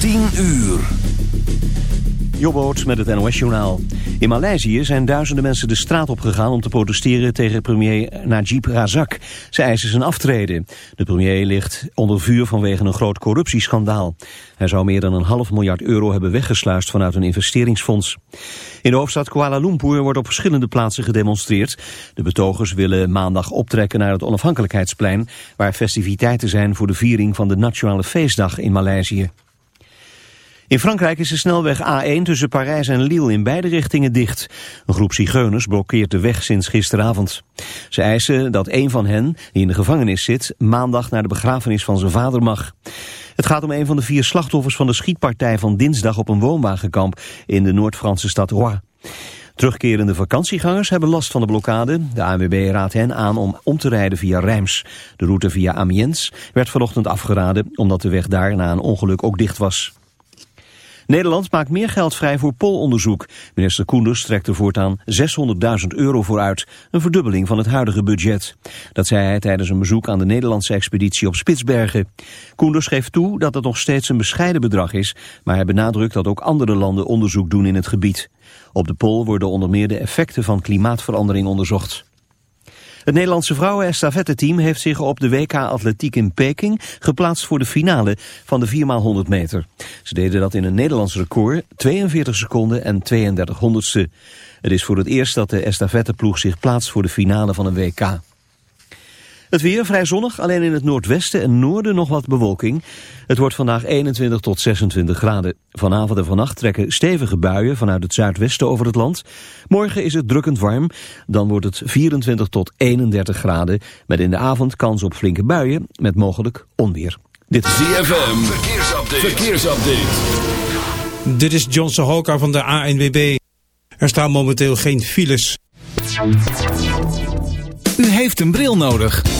10 uur. Jobboot met het NOS-journaal. In Maleisië zijn duizenden mensen de straat opgegaan om te protesteren tegen premier Najib Razak. Ze eisen zijn aftreden. De premier ligt onder vuur vanwege een groot corruptieschandaal. Hij zou meer dan een half miljard euro hebben weggesluist vanuit een investeringsfonds. In de hoofdstad Kuala Lumpur wordt op verschillende plaatsen gedemonstreerd. De betogers willen maandag optrekken naar het onafhankelijkheidsplein... waar festiviteiten zijn voor de viering van de Nationale Feestdag in Maleisië. In Frankrijk is de snelweg A1 tussen Parijs en Lille in beide richtingen dicht. Een groep zigeuners blokkeert de weg sinds gisteravond. Ze eisen dat een van hen, die in de gevangenis zit, maandag naar de begrafenis van zijn vader mag. Het gaat om een van de vier slachtoffers van de schietpartij van dinsdag op een woonwagenkamp in de Noord-Franse stad Rouen. Terugkerende vakantiegangers hebben last van de blokkade. De ANWB raadt hen aan om om te rijden via Rijms. De route via Amiens werd vanochtend afgeraden omdat de weg daar na een ongeluk ook dicht was. Nederland maakt meer geld vrij voor polonderzoek. Minister Koenders trekt er voortaan 600.000 euro voor uit. Een verdubbeling van het huidige budget. Dat zei hij tijdens een bezoek aan de Nederlandse expeditie op Spitsbergen. Koenders geeft toe dat het nog steeds een bescheiden bedrag is... maar hij benadrukt dat ook andere landen onderzoek doen in het gebied. Op de pol worden onder meer de effecten van klimaatverandering onderzocht. Het Nederlandse vrouwen-estafette-team heeft zich op de WK Atletiek in Peking geplaatst voor de finale van de 4x100 meter. Ze deden dat in een Nederlands record, 42 seconden en 32 honderdste. Het is voor het eerst dat de estafetteploeg zich plaatst voor de finale van een WK. Het weer vrij zonnig, alleen in het noordwesten en noorden nog wat bewolking. Het wordt vandaag 21 tot 26 graden. Vanavond en vannacht trekken stevige buien vanuit het zuidwesten over het land. Morgen is het drukkend warm, dan wordt het 24 tot 31 graden... met in de avond kans op flinke buien, met mogelijk onweer. Dit is ZFM, verkeersupdate. verkeersupdate. Dit is John Sahoka van de ANWB. Er staan momenteel geen files. U heeft een bril nodig.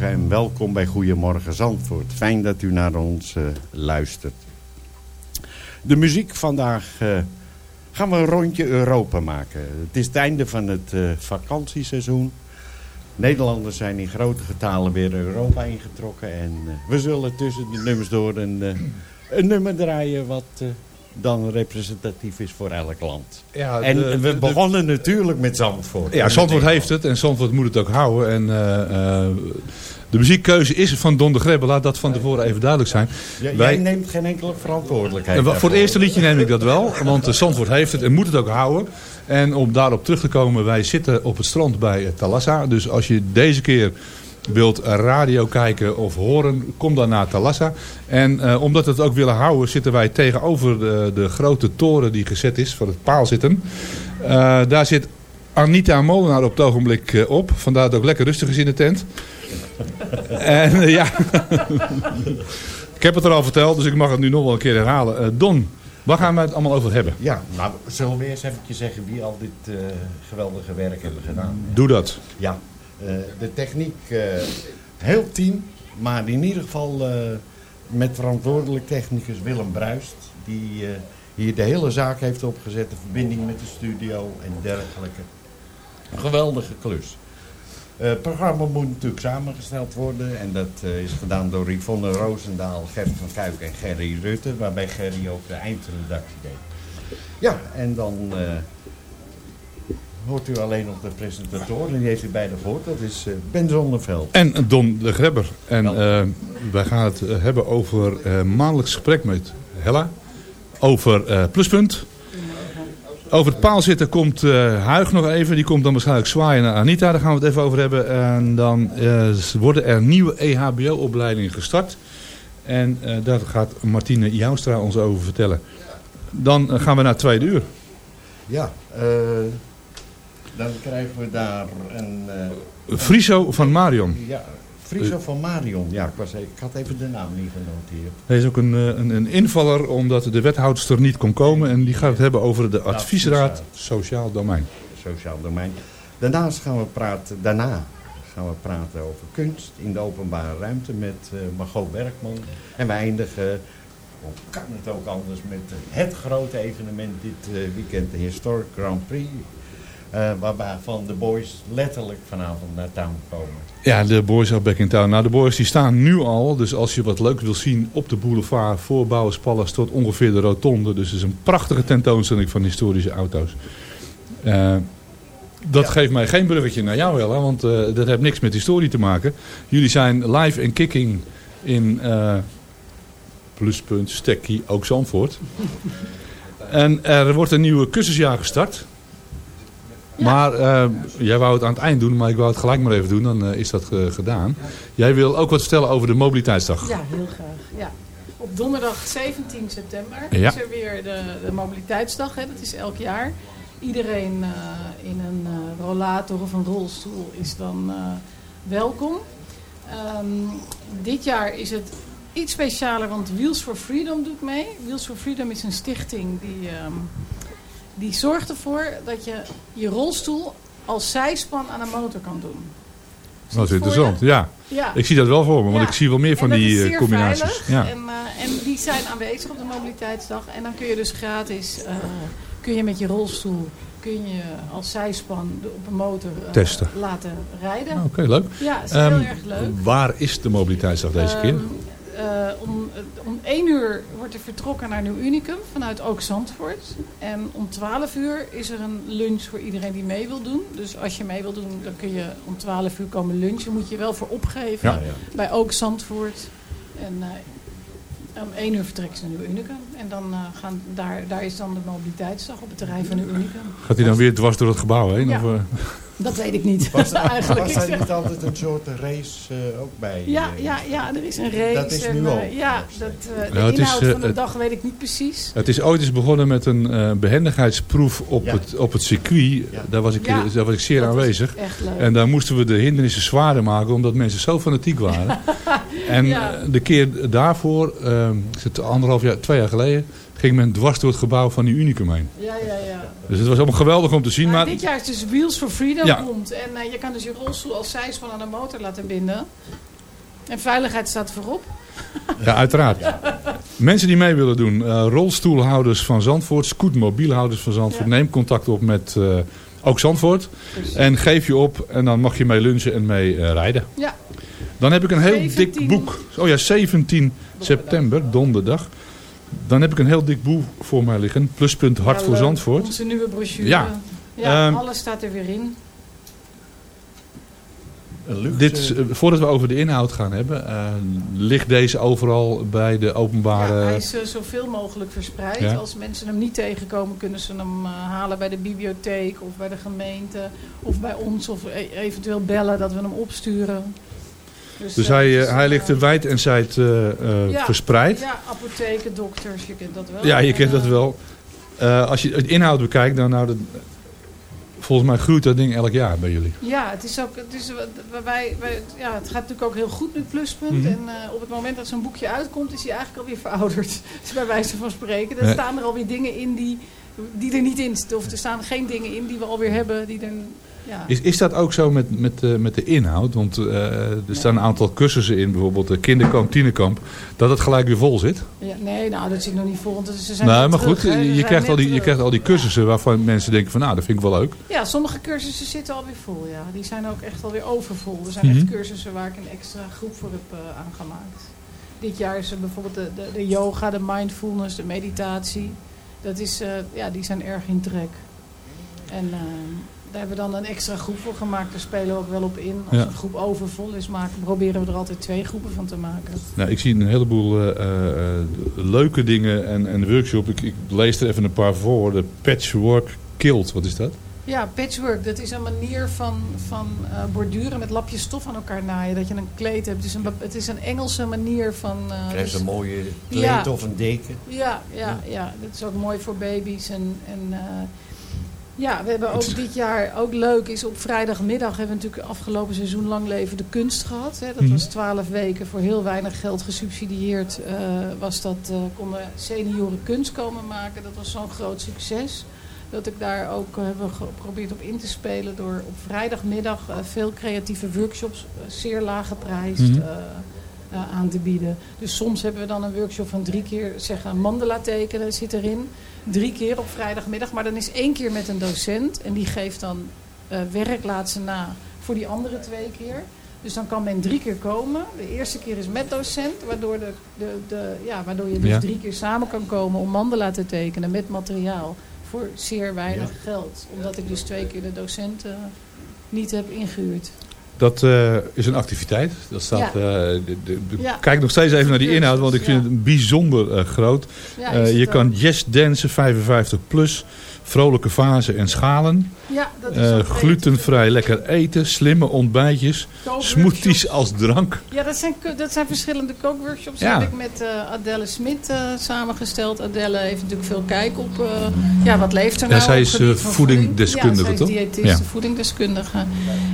en welkom bij Goedemorgen Zandvoort. Fijn dat u naar ons uh, luistert. De muziek vandaag uh, gaan we een rondje Europa maken. Het is het einde van het vakantieseizoen. Nederlanders zijn in grote getalen weer Europa ingetrokken. En we zullen tussen de nummers door een, een nummer draaien wat dan representatief is voor elk land. Ja, en we begonnen natuurlijk met Zandvoort. Ja, Zandvoort heeft het en Zandvoort moet het ook houden. En uh, uh, de muziekkeuze is van Don de Grebbe. Laat dat van tevoren even duidelijk zijn. Ja, Wij... Jij neemt geen enkele verantwoordelijkheid. Voor het eerste liedje neem ik dat wel. Want Zandvoort heeft het en moet het ook houden. En om daarop terug te komen. Wij zitten op het strand bij Talassa. Dus als je deze keer wilt radio kijken of horen, kom dan naar Talassa. En uh, omdat we het ook willen houden, zitten wij tegenover de, de grote toren die gezet is, voor het paal zitten. Uh, daar zit Anita Molenaar op het ogenblik uh, op. Vandaar dat het ook lekker rustig is in de tent. en ja, ik heb het er al verteld, dus ik mag het nu nog wel een keer herhalen. Don, Waar gaan we het allemaal over hebben? Ja, nou, zullen we eerst even zeggen wie al dit uh, geweldige werk hebben gedaan? Doe dat. Ja, eh, de techniek, eh, heel team, maar in ieder geval eh, met verantwoordelijk technicus Willem Bruist. Die hier de hele zaak heeft opgezet, de verbinding met de studio en dergelijke. Een geweldige klus. het programma moet natuurlijk samengesteld worden. En dat is gedaan door Yvonne Roosendaal, Gert van Kuik en Gerry Rutte. Waarbij Gerry ook de eindredactie deed. Ja, en dan hoort u alleen nog de presentator. En die heeft u beide gehoord. Dat is uh, Ben Zonneveld. En Don de Grebber. En uh, wij gaan het eh, hebben over uh, maandelijks gesprek met Hella. Over Pluspunt. Over het paal zitten komt Huig nog even. Die komt dan waarschijnlijk zwaaien naar Anita. Daar gaan we het even over hebben. En dan worden er nieuwe EHBO-opleidingen gestart. En daar gaat Martine Joustra ons over vertellen. Dan gaan we naar het tweede uur. Ja, dan krijgen we daar een... Uh, Friso van Marion. Ja, Friso van Marion. Ja, ik, was, ik had even de naam niet genoteerd. Hij is ook een, eh, een, een invaller omdat de wethoudster niet kon komen. En die gaat het hebben over de adviesraad Sociaal Domein. Sociaal Domein. Daarnaast gaan we praten, daarna gaan we praten over kunst in de openbare ruimte met uh, Margot Bergman. En we eindigen, hoe kan het ook anders, met het grote evenement dit uh, weekend, de Historic Grand Prix uh, waarbij van de boys letterlijk vanavond naar town komen. Ja, de boys are back in town. Nou, de boys die staan nu al. Dus als je wat leuk wil zien op de boulevard voor Bouwenspallas tot ongeveer de rotonde. Dus het is een prachtige tentoonstelling van historische auto's. Uh, dat geeft mij geen bruggetje naar jou wel, hè, want uh, dat heeft niks met historie te maken. Jullie zijn live en kicking in Pluspunt, Stekkie, ook Zandvoort. en er wordt een nieuwe cursusjaar gestart. Maar uh, jij wou het aan het eind doen, maar ik wou het gelijk maar even doen. Dan uh, is dat uh, gedaan. Jij wil ook wat vertellen over de mobiliteitsdag. Ja, heel graag. Ja. Op donderdag 17 september ja. is er weer de, de mobiliteitsdag. Hè. Dat is elk jaar. Iedereen in een rollator of een rolstoel is dan welkom. Um, dit jaar is het iets specialer, want Wheels for Freedom doet mee. Wheels for Freedom is een stichting die... Um, die zorgt ervoor dat je je rolstoel als zijspan aan een motor kan doen. Dat is interessant, ja. ja. Ik zie dat wel voor me, want ik zie wel meer van die eh, combinaties. Ja. En, uh, en die zijn aanwezig op de mobiliteitsdag. En dan kun je dus gratis, uh, kun je met je rolstoel, kun je als zijspan op een motor Testen. laten rijden. Oké, leuk. Ja, is heel ehm, erg leuk. Waar is de mobiliteitsdag deze um, keer? Uh, om, om 1 uur wordt er vertrokken naar Nieuw Unicum vanuit Ook Zandvoort. En om 12 uur is er een lunch voor iedereen die mee wil doen. Dus als je mee wil doen, dan kun je om 12 uur komen lunchen. Moet je wel voor opgeven ja, ja. bij Ook Zandvoort. En uh, om 1 uur vertrekken ze naar Nieuw Unicum. En dan uh, gaan daar, daar is dan de mobiliteitsdag op het terrein van Nieuw Unicum. Gaat hij dan weer dwars door het gebouw heen? Ja. Of, dat weet ik niet. Was, Eigenlijk was er niet altijd een soort race uh, ook bij? Ja, uh, ja, ja, er is een race. Dat is nu al. Ja, dat, uh, de nou, inhoud is, van de dag weet ik niet precies. Het is ooit eens begonnen met een behendigheidsproef op, ja. het, op het circuit. Ja. Daar, was ik, ja, daar was ik zeer aanwezig. En daar moesten we de hindernissen zwaarder maken, omdat mensen zo fanatiek waren. en de keer daarvoor, uh, anderhalf jaar, twee jaar geleden ging men dwars door het gebouw van die Unicum heen. Ja, ja, ja. Dus het was allemaal geweldig om te zien. Maar Maar, dit jaar is dus Wheels for Freedom Ja. rond. En eh, je kan dus je rolstoel als zijspan aan de motor laten binden. En veiligheid staat voorop. ja, uiteraard. Mensen die mee willen doen, eh, rolstoelhouders van Zandvoort, scootmobielhouders van Zandvoort, Ja. neem contact op met eh, ook Zandvoort. Precies. En geef je op en dan mag je mee lunchen en mee rijden. Ja. Dan heb ik een heel 17 dik boek. Oh ja, 17 september, donderdag. Dan heb ik een heel dik boek voor mij liggen. Pluspunt Hart Ja, voor. Zandvoort. Onze nieuwe brochure. Ja. Ja, Ehm, alles staat er weer in. Dit, eh, voordat we over de inhoud gaan hebben, eh, ligt deze overal bij de Ja, openbare... hij is eh, zoveel mogelijk verspreid. Ja. Als mensen hem niet tegenkomen, kunnen ze hem eh, halen bij de bibliotheek of bij de gemeente of bij ons. Of e- eventueel bellen dat we hem opsturen. Dus eh, hij, het eh, is, hij eh, ligt er wijd en zijd eh, eh, Ja. verspreid. Ja, apotheken, dokters, je kent dat wel. Ja, je En, kent dat eh, wel. Eh, als je het inhoud bekijkt, dan nou, dat, volgens mij groeit dat ding elk jaar bij jullie. Ja, het is ook, het is, wij, wij, ja, het gaat natuurlijk ook heel goed met Pluspunt. Mhm. En eh, op het moment dat zo'n boekje uitkomt, is hij eigenlijk alweer verouderd. Dus bij wijze van spreken. Er staan er alweer dingen in die, die er niet in. Of er staan geen dingen in die we alweer hebben. Die er, ja. Is, is dat ook zo met, met, eh, met de inhoud? Want eh, er staan een aantal cursussen in, bijvoorbeeld de kinderkamp, tienerkamp, dat het gelijk weer vol zit. Ja, nee, nou, dat zit nog niet vol. Want ze zijn Nou, net maar terug, goed, je krijgt, al die, je krijgt al die cursussen waarvan mensen denken van nou, dat vind ik wel leuk. Ja, sommige cursussen zitten alweer vol, ja. Die zijn ook echt alweer overvol. Er zijn Mhm. echt cursussen waar ik een extra groep voor heb uh, aangemaakt. Dit jaar is er bijvoorbeeld de, de, de yoga, de mindfulness, de meditatie. Dat is, ja, die zijn erg in trek. En uh, daar hebben we dan een extra groep voor gemaakt. Daar spelen we ook wel op in. Als Ja. een groep overvol is, maken, proberen we er altijd twee groepen van te maken. Nou, ik zie een heleboel uh, uh, leuke dingen en, en workshops. Ik, ik, lees er even een paar voor. De patchwork kilt, wat is dat? Ja, patchwork, dat is een manier van, van uh, borduren met lapjes stof aan elkaar naaien. Dat je een kleed hebt. Het is een, het is een Engelse manier van... Uh, Krijg dus, een mooie kleed ja. of een deken. Ja, ja, ja, dat is ook mooi voor baby's. En, en uh, ja, we hebben ook dit jaar, ook leuk is, op vrijdagmiddag hebben we natuurlijk afgelopen seizoen lang leven de kunst gehad. Hè. Dat Mhm. was twaalf weken voor heel weinig geld gesubsidieerd. Uh, was dat, uh, konden senioren kunst komen maken. Dat was zo'n groot succes. Dat ik daar ook uh, heb geprobeerd op in te spelen door op vrijdagmiddag veel creatieve workshops, zeer laag geprijsd, Mhm. aan te bieden. Dus soms hebben we dan een workshop van drie keer, zeg een mandala tekenen zit erin. Drie keer op vrijdagmiddag, maar dan is één keer met een docent en die geeft dan uh, werk, laat ze na voor die andere twee keer. Dus dan kan men drie keer komen. De eerste keer is met docent, waardoor, de, de, de, ja, waardoor je dus Ja. drie keer samen kan komen om mandala te tekenen met materiaal voor zeer weinig Ja. geld. Omdat ik dus twee keer de docent uh, niet heb ingehuurd. Dat uh, is een activiteit. Dat staat, Ja. uh, de, de, de, Ja. Kijk nog steeds even naar die inhoud, want ik vind Ja. het bijzonder uh, groot. Je kan yes dansen, 55 plus, vrolijke vazen en schalen. ja, dat is Uh, ook glutenvrij lekker eten, slimme ontbijtjes, smoothies als drank. Ja, dat zijn, dat zijn verschillende kookworkshops. Ja. Die heb ik met uh, Adelle Smit uh, samengesteld. Adelle heeft natuurlijk veel kijk op ja, wat leeft er Ja, nou. zij op is, voedingdeskundige, voeding. toch? Ja, zij is diëtist, Ja. voedingdeskundige.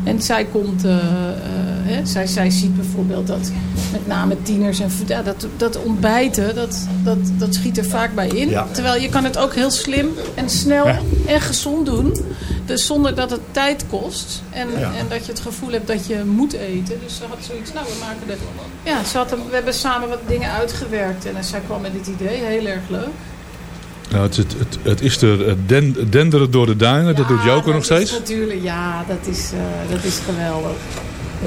En zij komt, hè, zij, zij ziet bijvoorbeeld dat met name tieners en ja, dat, dat ontbijten, dat, dat, dat schiet er vaak bij in. Ja. Terwijl je kan het ook heel slim en snel Ja. en gezond doen. Dus zonder dat het tijd kost. En, Ja. en dat je het gevoel hebt dat je moet eten. Dus ze had zoiets, nou we maken de... Ja, ze had een- we hebben samen wat dingen uitgewerkt. En zij kwam met dit idee, heel erg leuk. Nou, het, het, het, het is er uh, den, denderen door de duinen, dat doet Joker nog steeds. Natuurlijk, ja, dat is, eh, dat is geweldig.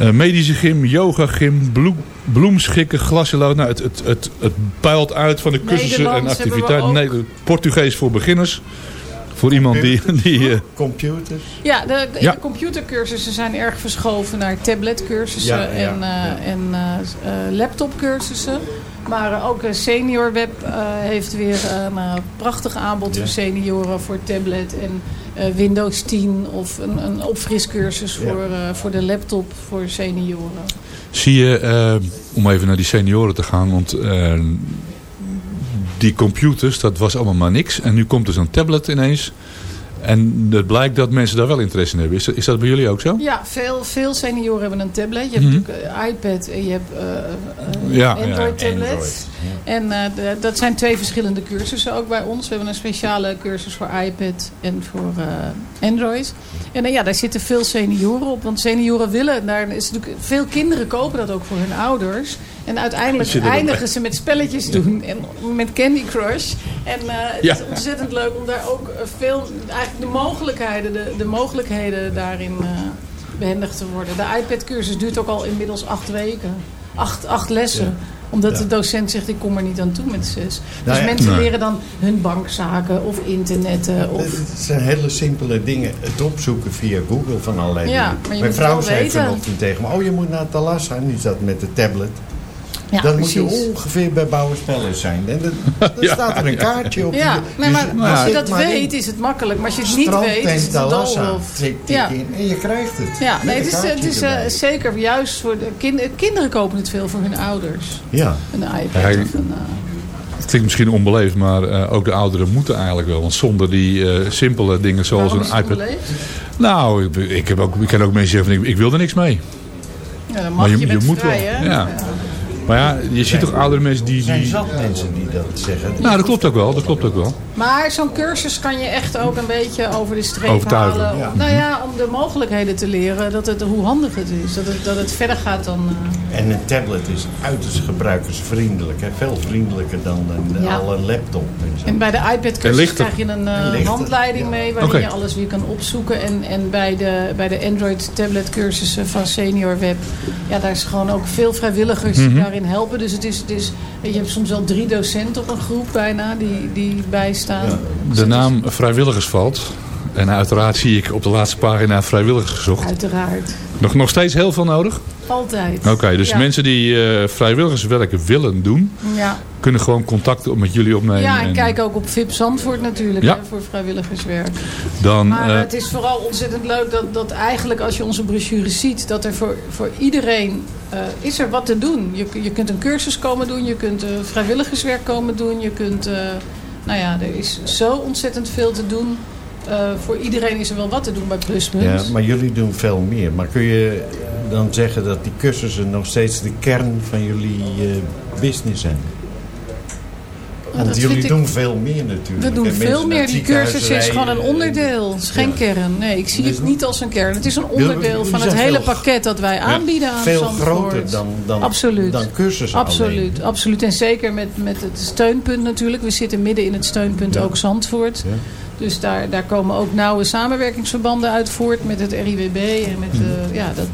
Uh, medische gym, yoga gym, bloem, bloemschikken, glasjelood. Nou, het, het, het, het puilt uit van de cursussen en activiteiten. Nee, Portugees voor beginners. Voor iemand die... die uh, Computers. Ja, de, de Ja. computercursussen zijn erg verschoven naar tabletcursussen Ja, ja, en, eh, ja. en eh, eh, laptopcursussen. Maar eh, ook eh, Senior Web eh, heeft weer een eh, prachtig aanbod Ja. voor senioren voor tablet en eh, Windows 10 of een, een opfriscursus Ja. voor, eh, voor de laptop voor senioren. zie je, uh, om even naar die senioren te gaan, want uh, die computers, dat was allemaal maar niks. En nu komt er zo'n tablet ineens. En het blijkt dat mensen daar wel interesse in hebben. Is, is dat bij jullie ook zo? Ja, veel, veel senioren hebben een tablet. Je hebt Mhm. natuurlijk een iPad en je hebt eh, eh, Ja, Android ja. tablets. Android, En eh, dat zijn twee verschillende cursussen ook bij ons. We hebben een speciale cursus voor iPad en voor eh, Android. En eh, ja, daar zitten veel senioren op. Want senioren willen, daar is natuurlijk, veel kinderen kopen dat ook voor hun ouders. En uiteindelijk eindigen ze met spelletjes doen. En met Candy Crush. En eh, het Ja. is ontzettend leuk om daar ook eh, veel, eigenlijk de mogelijkheden, de, de mogelijkheden daarin eh, behendig te worden. De iPad-cursus duurt ook al inmiddels acht weken. Acht, acht lessen. Omdat Ja. de docent zegt, ik kom er niet aan toe met zes. Nou dus ja. mensen Nee. leren dan hun bankzaken of internetten. Of, Het zijn hele simpele dingen. Het opzoeken via Google van allerlei Ja, dingen. maar je Mijn vrouw zei vanochtend tegen me... Oh, je moet naar Talassa. En die zat met de tablet. Ja, dan moet je ongeveer bij Bouwenspellers zijn. En dan, Ja, staat er een ja. kaartje op. Ja, die- dus maar als je dat maar in. weet is het makkelijk. Maar als je het niet weet is het een doolhof. Ja. in en je krijgt het. Ja, nee, het is, kaartje het is eh, zeker juist voor de kinderen. Kinderen kopen het veel voor hun ouders. Ja. Een iPad Ja, of een... eh, Het klinkt misschien onbeleefd, maar eh, ook de ouderen moeten eigenlijk wel. Want zonder die eh, simpele dingen zoals waarom een iPad... onbeleefd? Nou, ik, ik, heb ook, ik ken ook mensen die zeggen van ik, ik wil er niks mee. Ja, dan mag Maar je, je- bent je moet vrij, wel, hè? ja. Maar ja, je ziet toch oudere mensen die... Er zijn zat mensen die dat zeggen. Nou, dat klopt ook wel. Dat klopt ook wel. Maar zo'n cursus kan je echt ook een beetje over de streep Overtuigen. halen. Ja. Nou ja, om de mogelijkheden te leren. Dat het, hoe handig het is. Dat het, dat het verder gaat dan... eh, En een tablet is uiterst gebruikersvriendelijk. Hè? Veel vriendelijker dan een, Ja. al een laptop. En zo. En bij de iPad-cursus krijg je een eh, handleiding ja. mee... waarin je alles weer kan opzoeken. En, en bij de, bij de Android-tablet-cursussen van Senior Web... ja, daar is gewoon ook veel vrijwilligers Mhm. Daarin helpen. Dus het is, het is, je hebt soms wel drie docenten op een groep bijna die, die bijstaan. Ja. De naam vrijwilligers valt. En uiteraard zie ik op de laatste pagina vrijwilligers gezocht. Uiteraard. Nog, nog steeds heel veel nodig? Altijd. Oké, dus Ja. mensen die eh, vrijwilligerswerk willen doen... Ja. kunnen gewoon contact met jullie opnemen. Ja, en kijk ook op VIP Zandvoort natuurlijk Ja. hè, voor vrijwilligerswerk. Dan, Maar eh, het is vooral ontzettend leuk dat, dat eigenlijk als je onze brochure ziet... dat er voor, voor iedereen eh, is er wat te doen. Je, je kunt een cursus komen doen, je kunt vrijwilligerswerk komen doen. Je kunt, nou ja, er is zo ontzettend veel te doen. Eh, voor iedereen is er wel wat te doen bij Pluspunt. Ja, maar jullie doen veel meer. Maar kun je dan zeggen dat die cursussen nog steeds de kern van jullie eh, business zijn? Want dat jullie ik- doen veel meer natuurlijk. We doen veel meer. Die cursus is gewoon een onderdeel. Het is geen Ja. kern. Nee, ik zie Dus- het niet als een kern. Het is een onderdeel van het hele pakket dat wij aanbieden aan Veel Zandvoort. groter dan, dan, Absoluut. dan cursussen Absoluut, alleen. absoluut. En zeker met, met het steunpunt natuurlijk. We zitten midden in het steunpunt Ja. ook Zandvoort. Ja. Dus daar, daar komen ook nauwe samenwerkingsverbanden uit voort met het RIWB. En met, eh, ja, dat,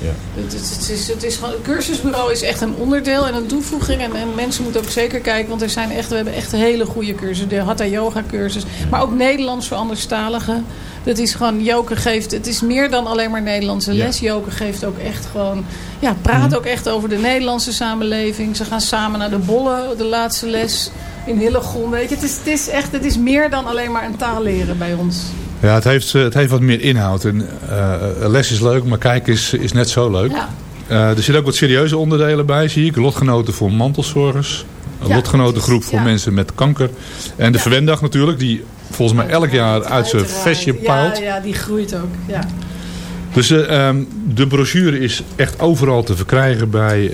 Ja. het, het, is, het is het cursusbureau is echt een onderdeel en een toevoeging. En, en mensen moeten ook zeker kijken, want er zijn echt, we hebben echt hele goede cursussen. De Hatha Yoga cursus, maar ook Nederlands voor anderstaligen. Dat is gewoon, Joke geeft, het is meer dan alleen maar Nederlandse Ja. les. Joke geeft ook echt gewoon, ja, praat Mhm. ook echt over de Nederlandse samenleving. Ze gaan samen naar de Bollen, de laatste les in Hillegom. Weet je, het is, het is echt, het is meer dan alleen maar een taal leren bij ons. Ja, het, heeft, eh, het heeft wat meer inhoud. En, eh, les is leuk, maar kijken is, is net zo leuk. Ja. Eh, er zitten ook wat serieuze onderdelen bij, zie ik. Lotgenoten voor mantelzorgers. Een Ja, lotgenotengroep voor ja. mensen met kanker. En de. Verwendag natuurlijk, die volgens mij elk jaar uit zijn vestje ja, paalt. Ja, die groeit ook. Ja. Dus ehm, de brochure is echt overal te verkrijgen bij,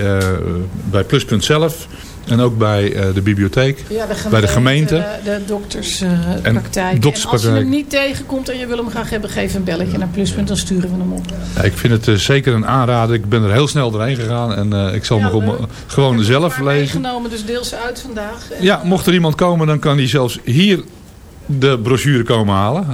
bij Pluspunt zelf. En ook bij eh, de bibliotheek. Ja, de Bij de gemeente. De, de dokterspraktijk. en, als je hem niet tegenkomt en je wil hem graag hebben, geef een belletje naar Pluspunt, dan sturen we hem op. Ja, ik vind het eh, zeker een aanrader. Ik ben er heel snel doorheen gegaan. En eh, ik zal Ja, nog om, leuk. gewoon Ik heb zelf lezen. meegenomen, dus deel ze uit vandaag. En, Ja, mocht er iemand komen, dan kan hij zelfs hier de brochure komen halen.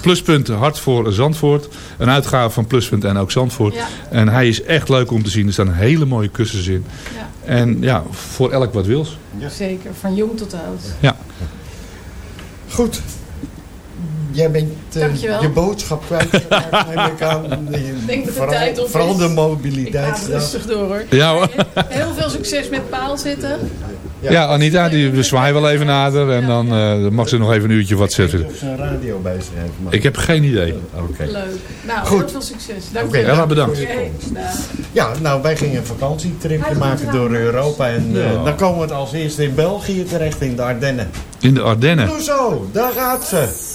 Pluspunt Hart voor Zandvoort. Een uitgave van Pluspunt en ook Zandvoort. Ja. En hij is echt leuk om te zien. Er staan hele mooie kussens in. Ja. En ja, voor elk wat wils. Zeker, van jong tot oud. Ja. Goed. Jij bent eh, Dankjewel. je boodschap kwijtgeraakt, neem ik aan. denk dat de vooral, tijd op Vooral is. de Ik ga rustig door hoor. Ja hoor. Heel veel succes met paal zitten. Ja. Anita, die zwaai wel even nader en eh, dan mag ze nog even een uurtje wat zetten. Radio bij Ik heb geen idee. Oh, oké. Leuk. Nou, Goed. veel succes. Dank okay, bedankt. Ja, nou, wij gingen een vakantietripje maken door Europa. En eh, dan komen we als eerste in België terecht, in de Ardennen. In de Ardennen? Doe zo, daar gaat ze.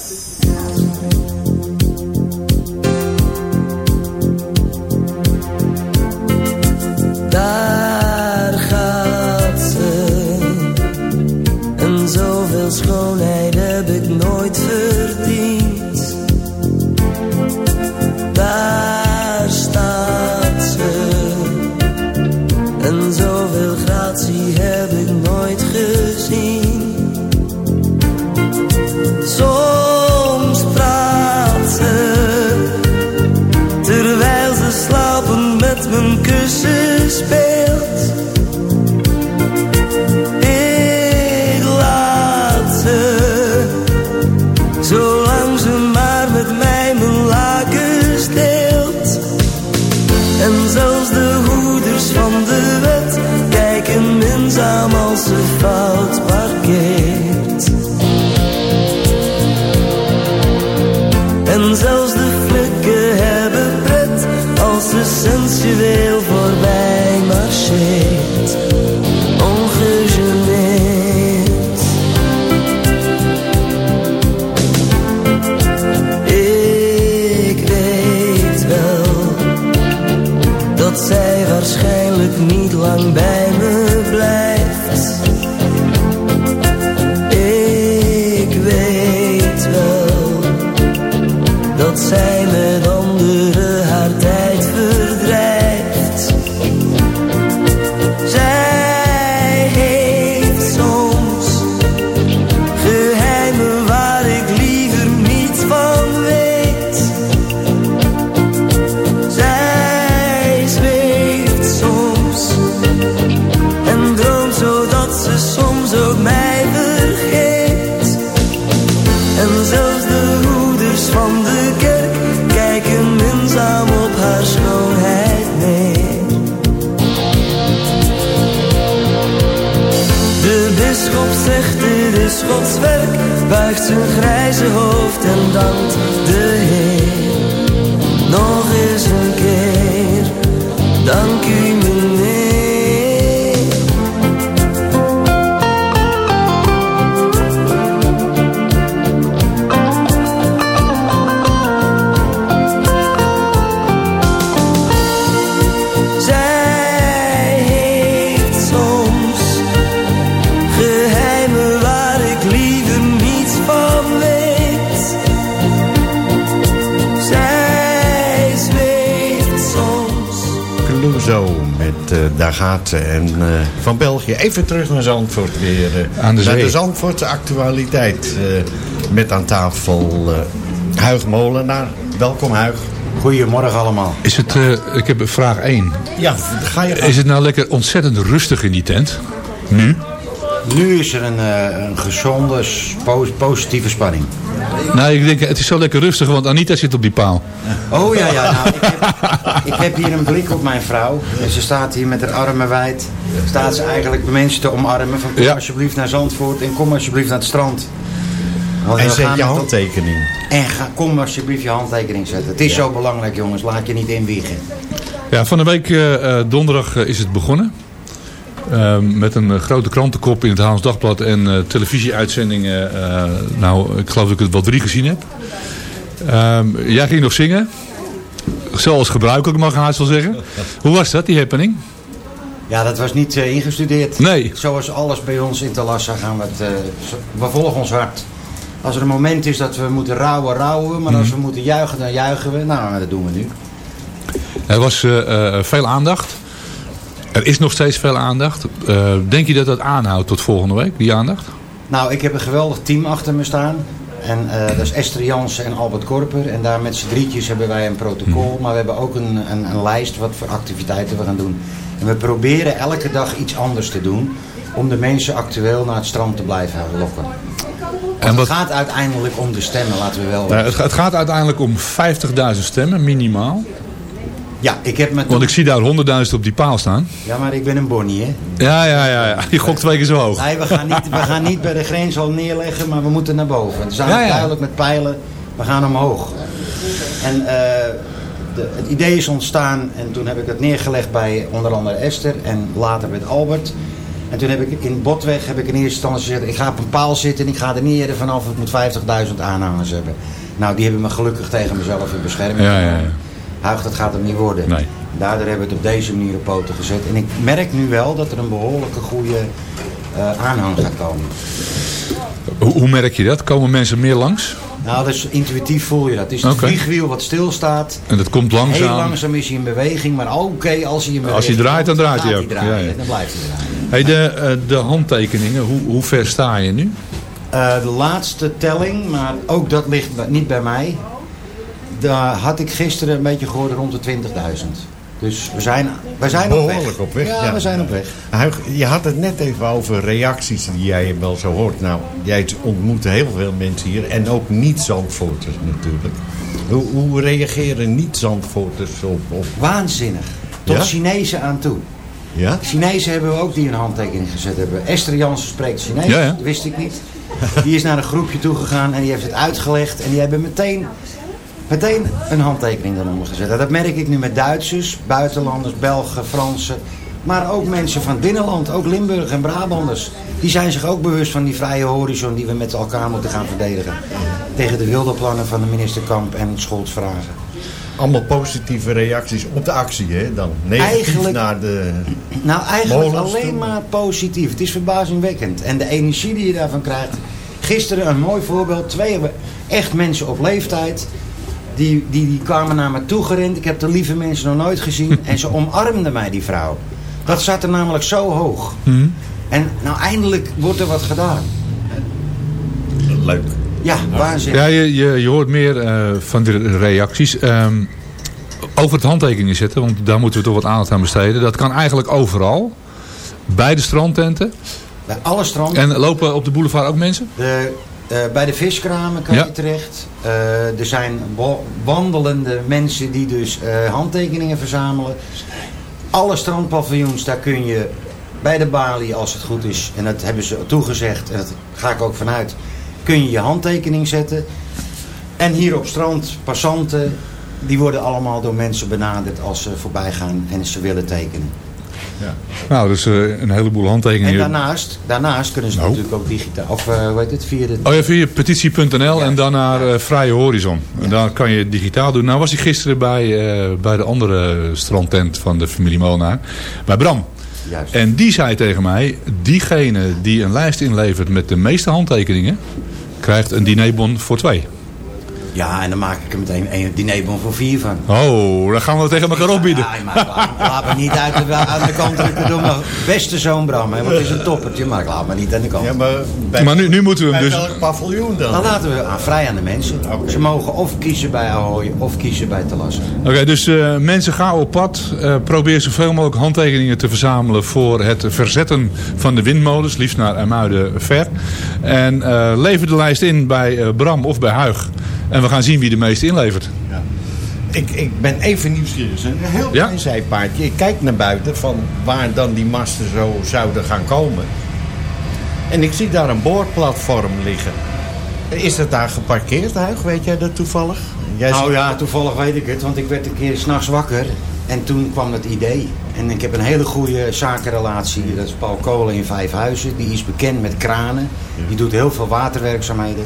Terwijl ze slapen met mijn kussen speelt. Zijn grijze hoofd en dankt de gaat. En eh, van België even terug naar Zandvoort weer. eh, Aan de naar zee. de Zandvoortse actualiteit. eh, met aan tafel eh Huig Molenaar. Welkom Huig. Goedemorgen allemaal. Is het, eh, ik heb vraag 1. Ja, ga je Is het nou lekker ontzettend rustig in die tent? Nu? Nu is er een, eh, een gezonde, positieve spanning. Nou, ik denk, het is zo lekker rustig, want Anita zit op die paal. Oh ja, ja. Nou, ik, heb, ik heb hier een blik op mijn vrouw. En ze staat hier met haar armen wijd. Staat ze eigenlijk de mensen te omarmen. Van kom Ja. alsjeblieft naar Zandvoort en kom alsjeblieft naar het strand. Want En zet je op- handtekening. En ga, kom alsjeblieft je handtekening zetten. Het is zo belangrijk jongens, laat je niet inwiegen. Ja, van de week eh, eh, donderdag eh, is het begonnen. Ehm, met een eh, grote krantenkop in het Haans Dagblad en eh, televisieuitzendingen. eh, nou, ik geloof dat ik het wel drie gezien heb. Ehm, jij ging nog zingen. Zoals gebruikelijk mag ik haast wel zeggen. Hoe was dat, die happening? Ja, dat was niet ingestudeerd. Nee. Zoals alles bij ons in Talassa gaan we het... we volgen ons hart. Als er een moment is dat we moeten rouwen, rouwen we. Maar als we Mhm. moeten juichen, dan juichen we. Nou, dat doen we nu. Er was veel aandacht. Er is nog steeds veel aandacht. Eh, denk je dat dat aanhoudt tot volgende week, die aandacht? Nou, ik heb een geweldig team achter me staan. En eh, dat is Esther Jansen en Albert Korper. En daar met z'n drietjes hebben wij een protocol. Mhm. Maar we hebben ook een, een, een lijst wat voor activiteiten we gaan doen. En we proberen elke dag iets anders te doen. Om de mensen actueel naar het strand te blijven lokken. En wat, het gaat uiteindelijk om de stemmen, laten we wel Nou, het gaat uiteindelijk om 50.000 stemmen, minimaal. Ja, ik heb met... Want ik zie daar 100.000 op die paal staan. Ja, maar ik ben een Bonnie, hè? Ja, ja, ja. ja. Je gokt twee keer zo hoog. Nee, we gaan niet, we gaan niet bij de grens al neerleggen, maar we moeten naar boven. Het is Ja, eigenlijk ja. duidelijk met pijlen, we gaan omhoog. En eh, de, het idee is ontstaan en toen heb ik het neergelegd bij onder andere Esther en later met Albert. En toen heb ik in Botweg heb ik in eerste instantie gezegd, ik ga op een paal zitten en ik ga er niet eerder vanaf, ik moet 50.000 aanhangers hebben. Nou, die hebben me gelukkig tegen mezelf in bescherming Ja, ja. Huig, dat gaat hem niet worden. Nee. Daardoor hebben we het op deze manier op poten gezet. En ik merk nu wel dat er een behoorlijke goede eh, aanhang gaat komen. Hoe, hoe merk je dat? Komen mensen meer langs? Nou, dus intuïtief voel je dat. Het is het Oké. vliegwiel wat stilstaat. En dat komt langzaam. Heel langzaam is hij in beweging, maar oké, als hij in beweging Als hij draait, dan draait hij ook. draaien. Ja, ja. Dan blijft hij draaien. Hey, de, eh, de handtekeningen, hoe, hoe ver sta je nu? Eh, de laatste telling, maar ook dat ligt niet bij mij. Daar had ik gisteren een beetje gehoord rond de 20.000. Dus we zijn, we zijn op weg. Behoorlijk op weg. Ja, we zijn op weg. Huig, je had het net even over reacties die jij wel zo hoort. Nou, jij ontmoet heel veel mensen hier. En ook niet-Zandvoorters natuurlijk. Hoe, hoe reageren niet-Zandvoorters op, op... Waanzinnig. Tot Ja? Chinezen aan toe. Ja? Chinezen hebben we ook die een handtekening gezet hebben. Esther Jansen spreekt Chinees, Ja, ja. dat wist ik niet. Die is naar een groepje toegegaan en die heeft het uitgelegd. En die hebben meteen, meteen een handtekening eronder gezet. Dat merk ik nu met Duitsers, buitenlanders, Belgen, Fransen. Maar ook mensen van het binnenland, ook Limburg en Brabanders. Die zijn zich ook bewust van die vrije horizon die we met elkaar moeten gaan verdedigen. Tegen de wilde plannen van de minister Kamp en vragen. Allemaal positieve reacties op de actie, hè? Dan negatief Eigenlijk- naar de... Nou, eigenlijk alleen maar positief. Het is verbazingwekkend. En de energie die je daarvan krijgt. Gisteren een mooi voorbeeld. Twee echt mensen op leeftijd. Die, die, die kwamen naar me toe gerend. Ik heb de lieve mensen nog nooit gezien. En ze omarmden mij, die vrouw. Dat zat er namelijk zo hoog. En nou, eindelijk wordt er wat gedaan. Leuk. Ja, waanzinnig. Ja, je, je, je hoort meer eh, van de reacties. Ehm, over het handtekeningen zetten, want daar moeten we toch wat aandacht aan besteden. Dat kan eigenlijk overal. Bij de strandtenten. Bij alle stranden. En lopen op de boulevard ook mensen? De, eh, bij de viskramen kan Ja. je terecht. Eh, er zijn wa- wandelende mensen die dus eh, handtekeningen verzamelen. Alle strandpaviljoens, daar kun je bij de balie, als het goed is, en dat hebben ze toegezegd, en dat ga ik ook vanuit, kun je je handtekening zetten. En hier op strand, passanten, die worden allemaal door mensen benaderd als ze voorbij gaan en ze willen tekenen. Nou, dus eh, een heleboel handtekeningen. En daarnaast, daarnaast kunnen ze Nou. natuurlijk ook digitaal, of eh, hoe heet het, via de... Oh ja, via petitie.nl en dan naar eh, Vrije Horizon. En daar kan je digitaal doen. Nou was ik gisteren bij, eh, bij de andere strandtent van de familie Molenaar. Bij Bram. Juist. En die zei tegen mij, diegene die een lijst inlevert met de meeste handtekeningen, krijgt een dinerbon voor twee. Ja, en dan maak ik er meteen een dinerbon voor vier van. Oh, dan gaan we het tegen elkaar opbieden. Ja, maar laat, me niet uit de, aan de kant drukken door mijn beste zoon Bram. Hè, want het is een toppertje, maar ik laat me niet aan de kant. Ja, maar, bij, Maar nu, nu moeten we hem dus... welk paviljoen dan? Dan laten we aan, vrij aan de mensen. Ze mogen of kiezen bij Ahoy of kiezen bij Talassa. Oké, dus eh, mensen gaan op pad. Eh, probeer zoveel mogelijk handtekeningen te verzamelen voor het verzetten van de windmolens. Liefst naar Amuiden ver. En eh, lever de lijst in bij eh, Bram of bij Huig. En we gaan zien wie de meeste inlevert. Ik, ik ben even nieuwsgierig. Een heel Ja? klein zijpaardje. Ik kijk naar buiten van waar dan die masten zo zouden gaan komen. En ik zie daar een boorplatform liggen. Is dat daar geparkeerd, Huig? Weet jij dat toevallig? Jij Nou ja, toevallig weet ik het, want ik werd een keer s'nachts wakker. En toen kwam het idee. En ik heb een hele goede zakenrelatie. Dat is Paul Kolen in Vijfhuizen. Die is bekend met kranen. Die doet heel veel waterwerkzaamheden.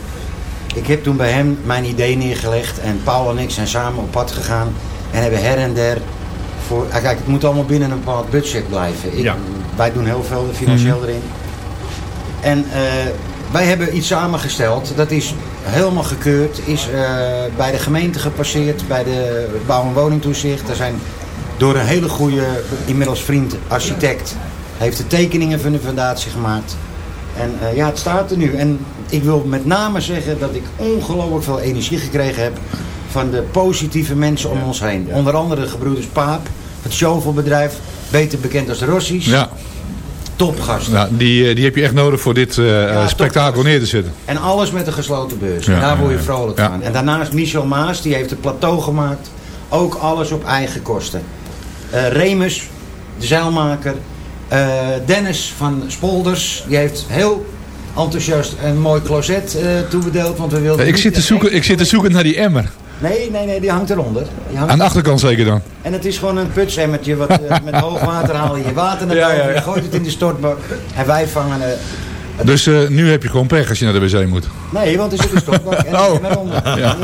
Ik heb toen bij hem mijn idee neergelegd. En Paul en ik zijn samen op pad gegaan. En hebben her en der... Voor, ah, kijk, het moet allemaal binnen een bepaald budget blijven. Ik, Ja. Wij doen heel veel financieel erin. En eh, wij hebben iets samengesteld. Dat is helemaal gekeurd. Is eh, bij de gemeente gepasseerd. Bij de bouw- en woningtoezicht. Er zijn door een hele goede, inmiddels vriend, architect. Heeft de tekeningen van de fundatie gemaakt. En eh, ja, het staat er nu. En ik wil met name zeggen dat ik ongelooflijk veel energie gekregen heb. Van de positieve mensen om ons heen. Onder andere de gebroeders Paap. Het shovelbedrijf. Beter bekend als de Rossies. Ja, Topgasten. nou, die, eh, die heb je echt nodig voor dit eh, eh, spektakel neer te zetten. En alles met een gesloten beurs. Ja, en daar word je ja, vrolijk ja. van. En daarnaast Michel Maas, die heeft het plateau gemaakt. Ook alles op eigen kosten. Remus, de zeilmaker. Dennis van Spolders, die heeft heel enthousiast een mooi closet eh toebedeeld. Want we wilden Ik zit, te zoeken, ik zit te zoeken naar die emmer. Nee, nee, nee, die hangt eronder. Die hangt Aan de achterkant zeker dan. en het is gewoon een putsemmertje. Wat, eh, met hoog water haal je water naar boven. ja, ja. Je gooit het in de stortbak. En wij vangen... Dus eh, nu heb je gewoon pech als je naar de wc moet. nee, want er zit een stortbak en, Oh. en. Ja.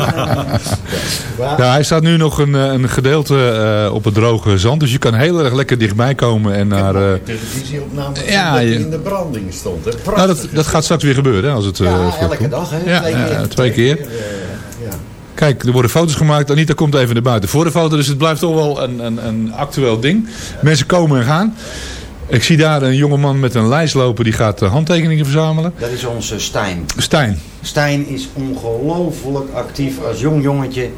Ja, hij staat nu nog een, eh, een gedeelte eh, op het droge zand. Dus je kan heel erg lekker dichtbij komen en naar... eh, televisieopname Ja, dat die je- in de branding stond. Hè? nou, dat, dat gaat straks weer gebeuren hè, als het... Ja, elke komt. dag, hè? Twee ja, keer. twee keer. Kijk, er worden foto's gemaakt. Anita komt even naar buiten voor de foto. Dus het blijft toch wel een, een, een actueel ding. Mensen komen en gaan. Ik zie daar een jongeman met een lijst lopen. Die gaat eh, handtekeningen verzamelen. Dat is onze Stijn. Stijn. Stijn is ongelooflijk actief als jong jongetje.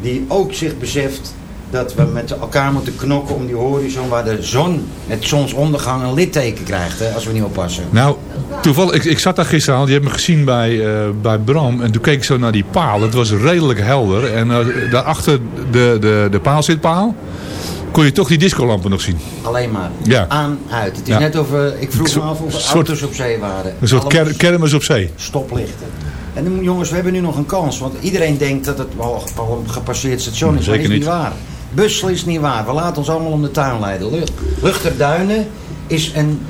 die ook zich beseft dat we met elkaar moeten knokken om die horizon waar de zon met zonsondergang een litteken krijgt, hè, als we niet oppassen. Nou, toevallig, ik, ik zat daar gisteren al, je hebt me gezien bij, eh, bij Bram en toen keek ik zo naar die paal. Het was redelijk helder en uh, daarachter de, de, de paal zit paal kon je toch die discolampen nog zien. Alleen maar. Ja. Aan, uit. Het is net of, uh, ik vroeg me af of soort, auto's op zee waren. Een soort ker kermis op zee. Stoplichten. En jongens, we hebben nu nog een kans. Want iedereen denkt dat het al een gepasseerd station is. Zeker maar dat is niet. niet waar. Bussel is niet waar. We laten ons allemaal om de tuin leiden. Luchterduinen is een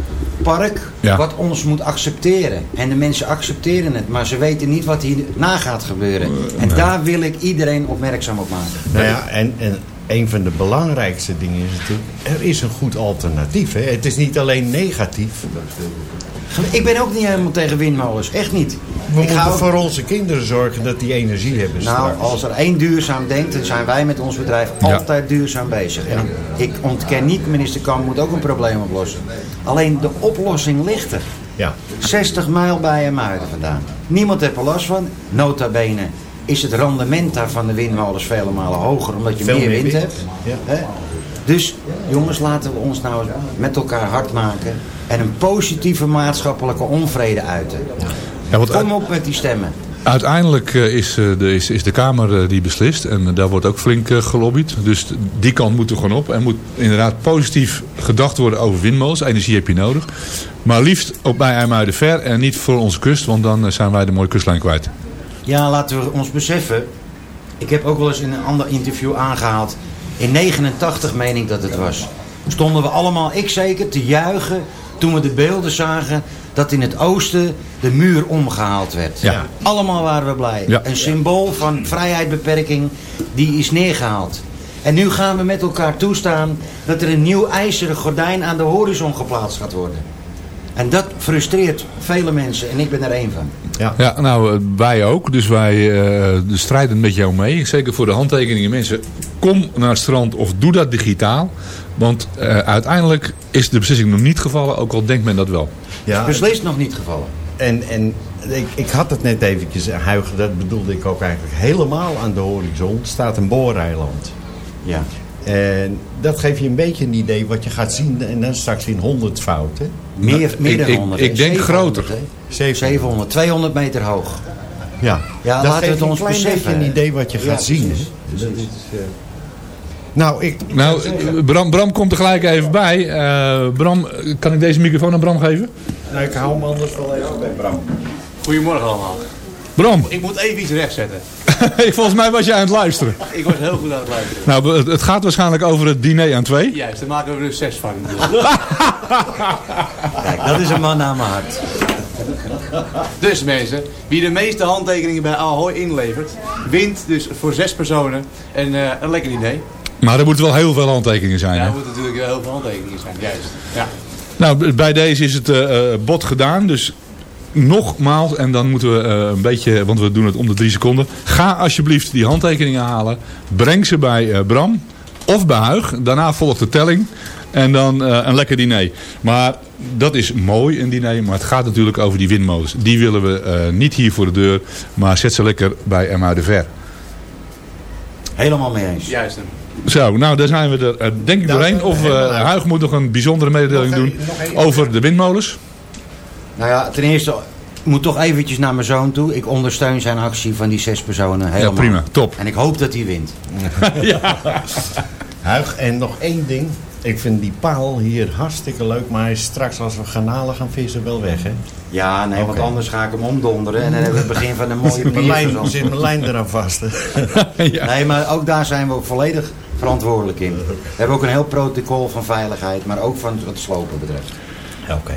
park Ja. wat ons moet accepteren. En de mensen accepteren het. Maar ze weten niet wat hierna gaat gebeuren. En daar wil ik iedereen opmerkzaam op maken. Nou ja, en, en een van de belangrijkste dingen is natuurlijk... er is een goed alternatief. Hè? Het is niet alleen negatief. Ik ben ook niet helemaal tegen windmolens. Echt niet. We ik ga moeten ook- voor onze kinderen zorgen dat die energie hebben Nou, straks. als er één duurzaam denkt, dan zijn wij met ons bedrijf Ja. altijd duurzaam bezig. En ik ontken niet, minister Kamp moet ook een probleem oplossen. Alleen de oplossing ligt er. Ja. 60 mijl bij Muiden vandaan. Niemand heeft er last van. Nota bene is het rendement daar van de windmolens vele malen hoger, omdat je Veel meer wind wind. hebt. Ja. Hè? Dus jongens, laten we ons nou met elkaar hard maken en een positieve maatschappelijke onvrede uiten. Ja, want Kom op met die stemmen. Uiteindelijk eh, is, eh, de, is, is de Kamer eh, die beslist en daar wordt ook flink gelobbyd. Dus die kant moet er gewoon op. En moet inderdaad positief gedacht worden over windmolens. Energie heb je nodig. Maar liefst op bij IJmuiden ver en niet voor onze kust, want dan zijn wij de mooie kustlijn kwijt. Ja, laten we ons beseffen. Ik heb ook wel eens in een ander interview aangehaald. In 89 meen ik dat het was. Stonden we allemaal, ik zeker, te juichen toen we de beelden zagen dat in het oosten de muur omgehaald werd. Ja. Allemaal waren we blij. Ja. Een symbool van vrijheidbeperking die is neergehaald. En nu gaan we met elkaar toestaan dat er een nieuw ijzeren gordijn aan de horizon geplaatst gaat worden. En dat frustreert vele mensen en ik ben er één van. Ja. Ja, nou, eh, wij ook. Dus wij eh, strijden met jou mee. Zeker voor de handtekeningen. Mensen, kom naar het strand of doe dat digitaal. Want eh, uiteindelijk is de beslissing nog niet gevallen, ook al denkt men dat wel. Ja, Beslist nog niet gevallen. En, en ik, ik had het net eventjes, eh, Huigen, dat bedoelde ik ook eigenlijk. Helemaal aan de horizon staat een booreiland. Ja. En dat geeft je een beetje een idee wat je gaat zien. En dan straks in 100 fouten. Meer, meer dan ik- 100. ik hè? denk 700, groter. hè? 700, 200 meter hoog. Ja, Ja, dat laten we geeft het een ons klein beseffen. beetje een idee wat je Ja, gaat zien. precies. hè. Dat is, eh, Nou, ik... Nou, Bram, Bram komt er gelijk even bij. Eh, Bram, kan ik deze microfoon aan Bram geven? Nou, ik hou hem anders wel even bij Bram. Goedemorgen allemaal. Bram, Ik moet even iets rechtzetten. volgens mij was je aan het luisteren. Ik was heel goed aan het luisteren. Nou, het, het gaat waarschijnlijk over het diner aan twee. Juist, daar maken we er dus zes van. Kijk, dat is een man naar mijn hart. Dus mensen, wie de meeste handtekeningen bij Ahoy inlevert, wint dus voor zes personen een, eh, een lekker idee. Maar er moeten wel heel veel handtekeningen zijn. Ja, hè? er moeten natuurlijk wel heel veel handtekeningen zijn, juist. Ja. Nou, bij deze is het eh, eh, bod gedaan. Dus nogmaals, en dan moeten we eh, een beetje, want we doen het om de drie seconden. Ga alsjeblieft die handtekeningen halen. Breng ze bij eh, Bram of bij Huig. Daarna volgt de telling. En dan eh, een lekker diner. Maar dat is mooi, een diner. Maar het gaat natuurlijk over die windmolens. Die willen we eh, niet hier voor de deur. Maar zet ze lekker bij Emma de Ver. Helemaal mee eens. Juist. Zo, nou daar zijn we er denk ik Nou, doorheen. Of eh. Huig moet nog een bijzondere mededeling doen over de windmolens. Nou ja, ten eerste, ik moet toch eventjes naar mijn zoon toe. Ik ondersteun zijn actie van die zes personen helemaal. Ja, prima. Top. En ik hoop dat hij wint. Huig, en nog één ding. Ik vind die paal hier hartstikke leuk. Maar hij is straks als we garnalen gaan vissen wel weg, hè? Ja, nee, want anders ga ik hem omdonderen. En dan hebben we het begin van een mooie pierverzand. zit mijn lijn eraan vast. hè? Nee, maar ook daar zijn we volledig verantwoordelijk in. We hebben ook een heel protocol van veiligheid, maar ook van wat slopen betreft. Oké.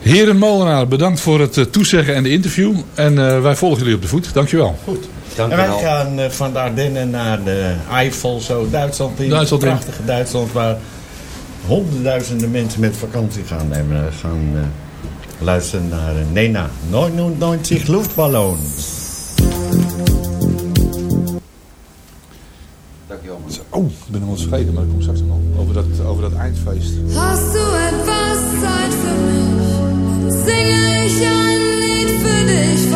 Heren Molenaar, bedankt voor het eh, toezeggen en de interview. En eh, wij volgen jullie op de voet. Dankjewel. Goed. Dank en wij wel. gaan eh, van de Ardennen naar de Eifel, zo Duitsland in. Duitsland in. prachtige Duitsland, waar honderdduizenden mensen met vakantie gaan nemen. eh, gaan luisteren naar Nena 99 Luftballon. Dankjewel man. Oh, ik ben hem al vergeten, maar dat komt straks nog. Over dat, over dat eindfeest. Hast du etwas Zeit für mich? Singe ich ein Lied für dich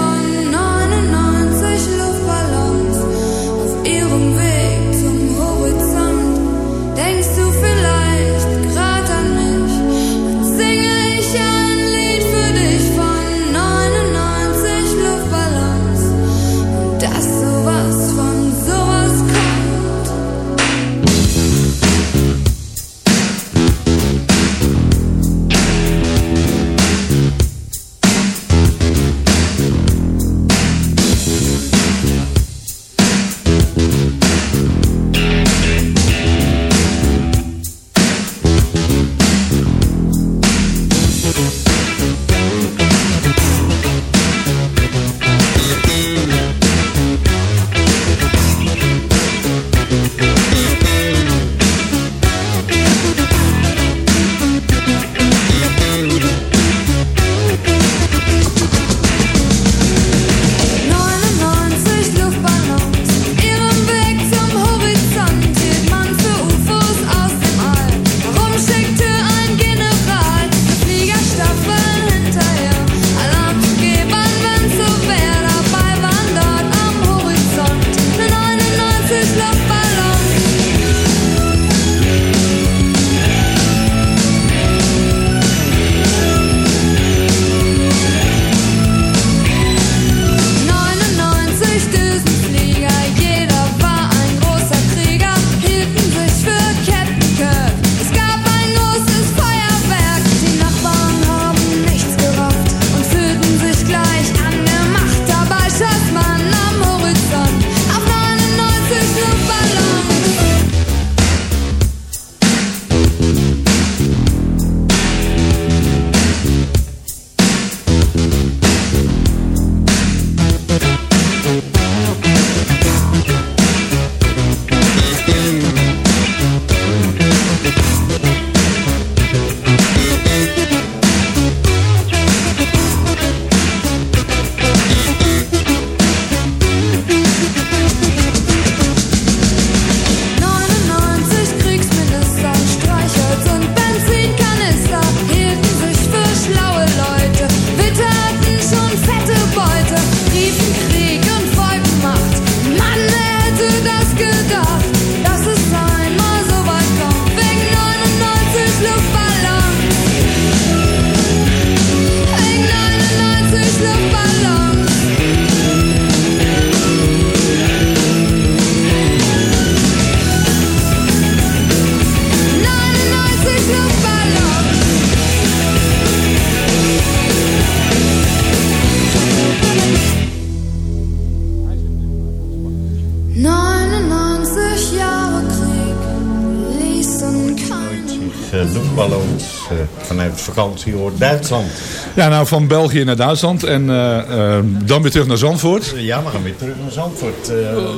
vanuit vakantieoord Duitsland. Ja, nou van België naar Duitsland en uh, uh, dan weer terug naar Zandvoort. Ja, we gaan weer terug naar Zandvoort.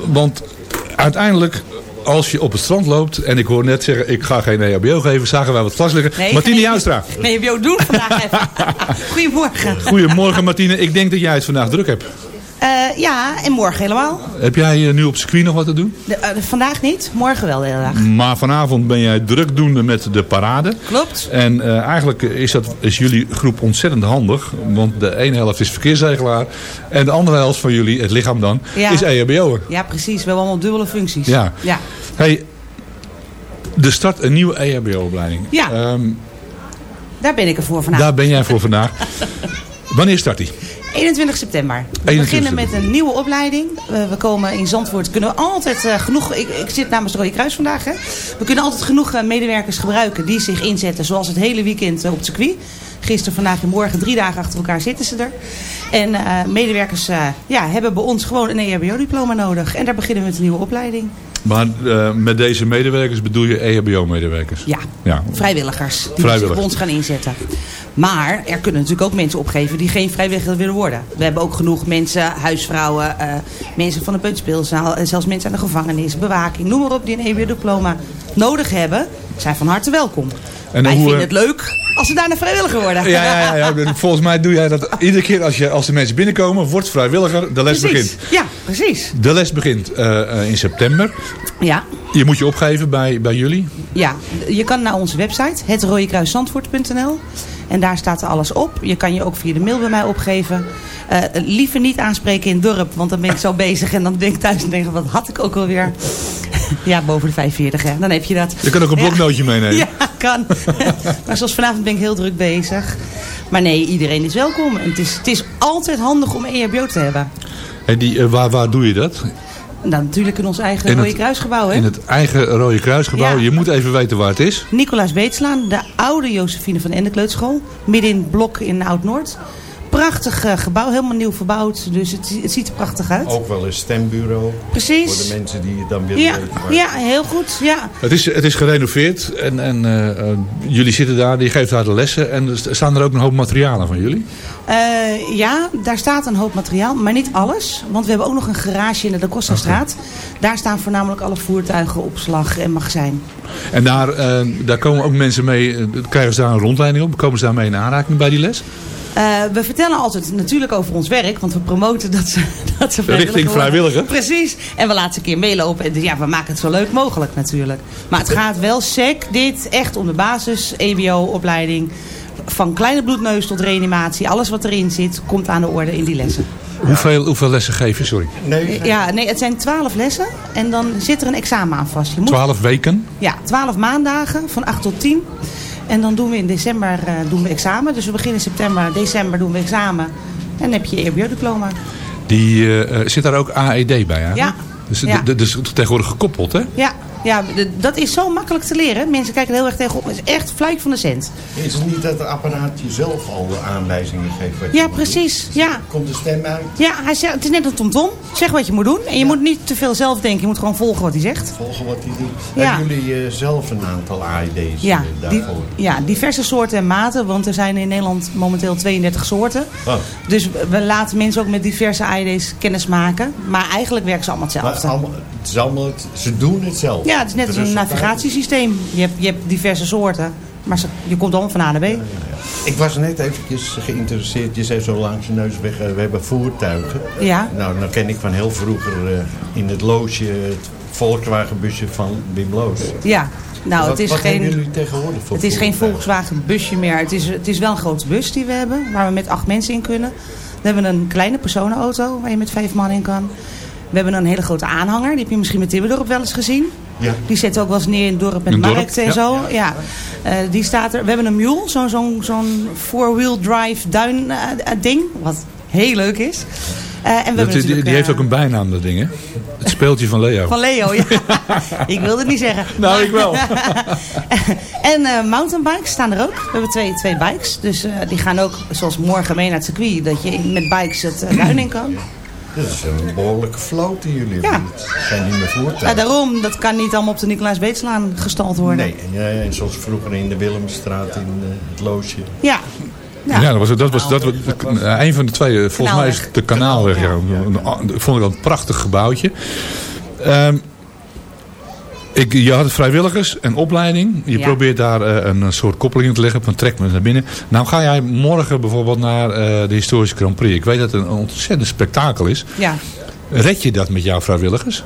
Want uiteindelijk als je op het strand loopt, en ik hoor net zeggen, ik ga geen EHBO geven, zagen wij wat vast liggen. Nee, Martine Joustra. EHBO doen vandaag even. Goedemorgen. Goedemorgen Martine, ik denk dat jij het vandaag druk hebt. Uh, ja, en morgen helemaal. Heb jij uh, nu op circuit nog wat te doen? De, uh, vandaag niet, morgen wel de hele dag. Maar vanavond ben jij drukdoende met de parade. Klopt. En eigenlijk is, dat, is jullie groep ontzettend handig. Want de ene helft is verkeersregelaar. En de andere helft van jullie, het lichaam dan, ja. is EHBO'er. Ja, precies. We hebben allemaal dubbele functies. Ja. ja. Hey, er start een nieuwe EHBO-opleiding. Ja. Um, daar ben ik er voor vandaag. Daar ben jij voor vandaag. Wanneer start die? 21 september. We 21 beginnen met een nieuwe opleiding. We komen in Zandvoort, kunnen we altijd uh, genoeg... Ik, ik, zit namens het Rode Kruis vandaag. Hè. We kunnen altijd genoeg uh, medewerkers gebruiken die zich inzetten. Zoals het hele weekend op het circuit. Gisteren, vandaag en morgen, drie dagen achter elkaar zitten ze er. En medewerkers ja, hebben bij ons gewoon een EHBO-diploma nodig. En daar beginnen we met een nieuwe opleiding. Maar uh, met deze medewerkers bedoel je EHBO-medewerkers? Ja, ja, vrijwilligers die Vrijwilligers. zich bij ons gaan inzetten. Maar er kunnen natuurlijk ook mensen opgeven die geen vrijwilliger willen worden. We hebben ook genoeg mensen, huisvrouwen, uh, mensen van de peuterspeelzaal... en zelfs mensen aan de gevangenis, bewaking, noem maar op... die een EHBO-diploma nodig hebben, zijn van harte welkom. En Wij hoe, vinden het leuk als ze daar een vrijwilliger worden. Ja, ja, ja, ja, volgens mij doe jij dat iedere keer als, je, als de mensen binnenkomen, wordt vrijwilliger, de les precies. begint. Ja, precies. De les begint uh, in september. Ja. Je moet je opgeven bij, bij jullie. Ja, je kan naar onze website, hetrooiekruiszandvoort.nl. En daar staat er alles op. Je kan je ook via de mail bij mij opgeven. Uh, liever niet aanspreken in het dorp, want dan ben ik zo bezig. En dan denk ik thuis en denk wat had ik ook alweer? ja, boven de 45, hè. Dan heb je dat. Je kan ook een bloknootje ja. meenemen. Ja, kan. maar zoals vanavond ben ik heel druk bezig. Maar nee, iedereen is welkom. En het is, het is altijd handig om EHBO te hebben. En die, uh, waar, waar doe je dat? Nou, natuurlijk in ons eigen in Rode het, Kruisgebouw. Hè? In het eigen Rode Kruisgebouw. Ja. Je moet even weten waar het is. Nicolaas Beetslaan, de oude Josephine van Ende Kleuterschool. Midden in het blok in Oud-Noord. Prachtig uh, gebouw, helemaal nieuw verbouwd. Dus het, het, ziet er prachtig uit. Ook wel een stembureau. Precies. Voor de mensen die het dan willen ja, weten. Ja, heel goed. Ja. Het, is, het is gerenoveerd en, en uh, uh, jullie zitten daar, die geeft daar de lessen. En er staan er ook een hoop materialen van jullie? Uh, ja, daar staat een hoop materiaal, maar niet alles. Want we hebben ook nog een garage in de Da Costa straat. Okay. Daar staan voornamelijk alle voertuigen, opslag en magazijn. En daar, daar komen ook mensen mee, krijgen ze daar een rondleiding op? Komen ze daarmee in aanraking bij die les? Uh, we vertellen altijd natuurlijk over ons werk, want we promoten dat ze, dat ze vrijwilliger Richting vrijwilliger. Worden. Precies. En we laten ze een keer meelopen. Dus ja, we maken het zo leuk mogelijk natuurlijk. Maar het gaat wel sec, dit, echt om de basis, EBO-opleiding. Van kleine bloedneus tot reanimatie. Alles wat erin zit, komt aan de orde in die lessen. Hoeveel, hoeveel lessen geef je, sorry? Nee, ja, nee, het zijn twaalf lessen en dan zit er een examen aan vast. Je moet, twaalf weken? Ja, twaalf maandagen van 8 tot 10. En dan doen we in december uh, doen we examen. Dus we beginnen in september, december doen we examen. En dan heb je je EHBO-diploma. Die uh, zit daar ook AED bij, hè? Ja. Dus, ja. dus tegenwoordig gekoppeld, hè? Ja, ja, dat is zo makkelijk te leren. Mensen kijken er heel erg tegenop. Het is echt fluik van de cent. Is het niet dat het apparaat jezelf al de aanwijzingen geeft? Wat ja, je precies. Ja. Komt de stem uit? Ja, hij zegt, het is net een tomtom. Zeg wat je moet doen. En je ja. moet niet te veel zelf denken. Je moet gewoon volgen wat hij zegt. Volgen wat hij doet. Ja. Hebben jullie uh, zelf een aantal AED's ja, daarvoor? Die, ja, diverse soorten en maten. Want er zijn in Nederland momenteel 32 soorten. Oh. Dus we laten mensen ook met diverse AED's kennis maken. Maar eigenlijk werken ze allemaal hetzelfde. Allemaal, het is allemaal ze doen het zelf. Ja, het is net als een navigatiesysteem. Je hebt, je hebt diverse soorten. Maar je komt allemaal van A naar B. Ja, ja, ja. Ik was net eventjes geïnteresseerd. Je zei zo langs je neus weg, we hebben voertuigen. Ja. Nou, dan ken ik van heel vroeger uh, in het loodje het Volkswagenbusje van Wim Loos. Ja. Nou, wat, het is wat geen, jullie tegenwoordig voor Het is geen Volkswagen busje meer. Het is, het is wel een grote bus die we hebben. Waar we met acht mensen in kunnen. We hebben een kleine personenauto waar je met vijf man in kan. We hebben een hele grote aanhanger. Die heb je misschien met Timmerdorp wel eens gezien. Ja. Die zet ook wel eens neer in het dorp met markten en ja. zo. Ja. Uh, die staat er. We hebben een mule, zo'n zo'n zo'n four-wheel drive duin uh, ding. Wat heel leuk is. Uh, en we dat, die, die, heeft ook een bijnaam, dat ding, hè? Het speeltje van Leo. Van Leo, ja. ik wilde het niet zeggen. Nou, ik wel. en uh, mountainbikes staan er ook. We hebben twee, twee bikes. Dus uh, die gaan ook, zoals morgen, mee naar het circuit. Dat je met bikes het duin in kan. Dat is een behoorlijke vloot die jullie Ja. hebben. Het zijn niet meer Ja, voertuigen. daarom, dat kan niet allemaal op de Nicolaas Beetslaan gestald worden. Nee, ja, ja, zoals vroeger in de Willemstraat in eh, het Loosje. Ja. Ja, dat was, dat was, dat was eh, een van de twee. eh, Volgens mij is het de Kanaalweg. Ja. Dat vond ik wel een prachtig gebouwtje. Ehm, ik, je had vrijwilligers en opleiding. Je Ja. probeert daar eh, een soort koppeling in te leggen. Van trek me naar binnen. Nou ga jij morgen bijvoorbeeld naar eh, de historische Grand Prix. Ik weet dat het een ontzettend spektakel is. Ja. Red je dat met jouw vrijwilligers?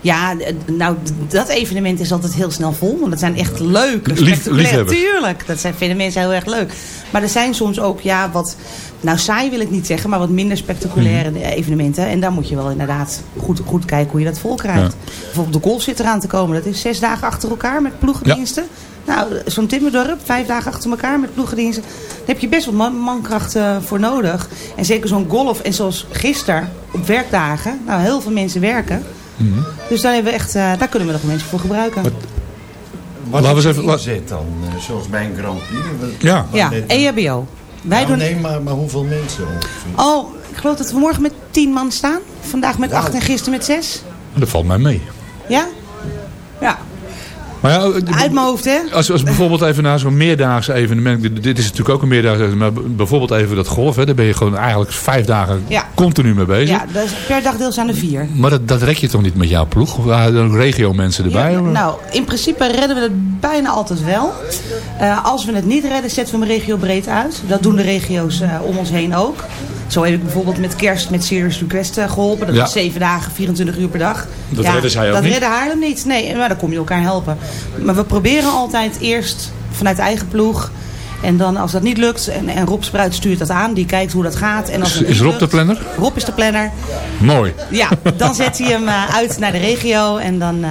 Ja, nou, dat evenement is altijd heel snel vol. Want dat zijn echt leuke, spectaculaire... Tuurlijk, dat zijn, vinden mensen heel erg leuk. Maar er zijn soms ook, ja, wat... Nou, saai wil ik niet zeggen, maar wat minder spectaculaire Mhm. evenementen. En daar moet je wel inderdaad goed, goed kijken hoe je dat vol krijgt. Bijvoorbeeld de golf zit eraan te komen. Dat is zes dagen achter elkaar met ploegendiensten. Nou, zo'n Timmerdorp, vijf dagen achter elkaar met ploegendiensten. Daar heb je best wat man, mankracht eh, voor nodig. En zeker zo'n golf, en zoals gisteren, op werkdagen. Nou, heel veel mensen werken. Dus daar, hebben we echt, eh, daar kunnen we nog mensen voor gebruiken. Wat Laten we is eens even- inzet dan, eh, zoals bij een Grand Prix? Wat- Ja. Ja, EHBO. Wij Nou, doen... Nee, maar, maar hoeveel mensen ongeveer? Oh, ik geloof dat we morgen met tien man staan. Vandaag met acht en gisteren met zes. Dat valt mij mee. Ja? Ja. Maar ja, eh, Uit mijn hoofd, hè? Als, als bijvoorbeeld even naar zo'n meerdaagse evenement. dit- is natuurlijk ook een meerdaagse evenement. Maar bijvoorbeeld even dat golf. Hè, daar ben je gewoon eigenlijk vijf dagen Ja. continu mee bezig. Ja, per dagdeel zijn er vier. Maar dat, dat red je toch niet met jouw ploeg? Waren er ook regio mensen erbij? Ja, nou, in principe redden we het bijna altijd wel. Eh, als we het niet redden, zetten we hem regio breed uit. Dat doen de regio's eh, om ons heen ook. Zo heb ik bijvoorbeeld met kerst met Serious Request eh, geholpen. Dat Ja. was zeven dagen, 24 uur per dag. Dat redden zij ook dat niet? redden Haarlem niet. Nee, maar dan kom je elkaar helpen. Maar we proberen altijd eerst vanuit eigen ploeg. En dan als dat niet lukt, en, en Rob Spruit stuurt dat aan. Die kijkt hoe dat gaat. En als Is niet Rob de planner? Rob is de planner. Mooi. Ja, dan zet hij hem eh, uit naar de regio. En dan, eh,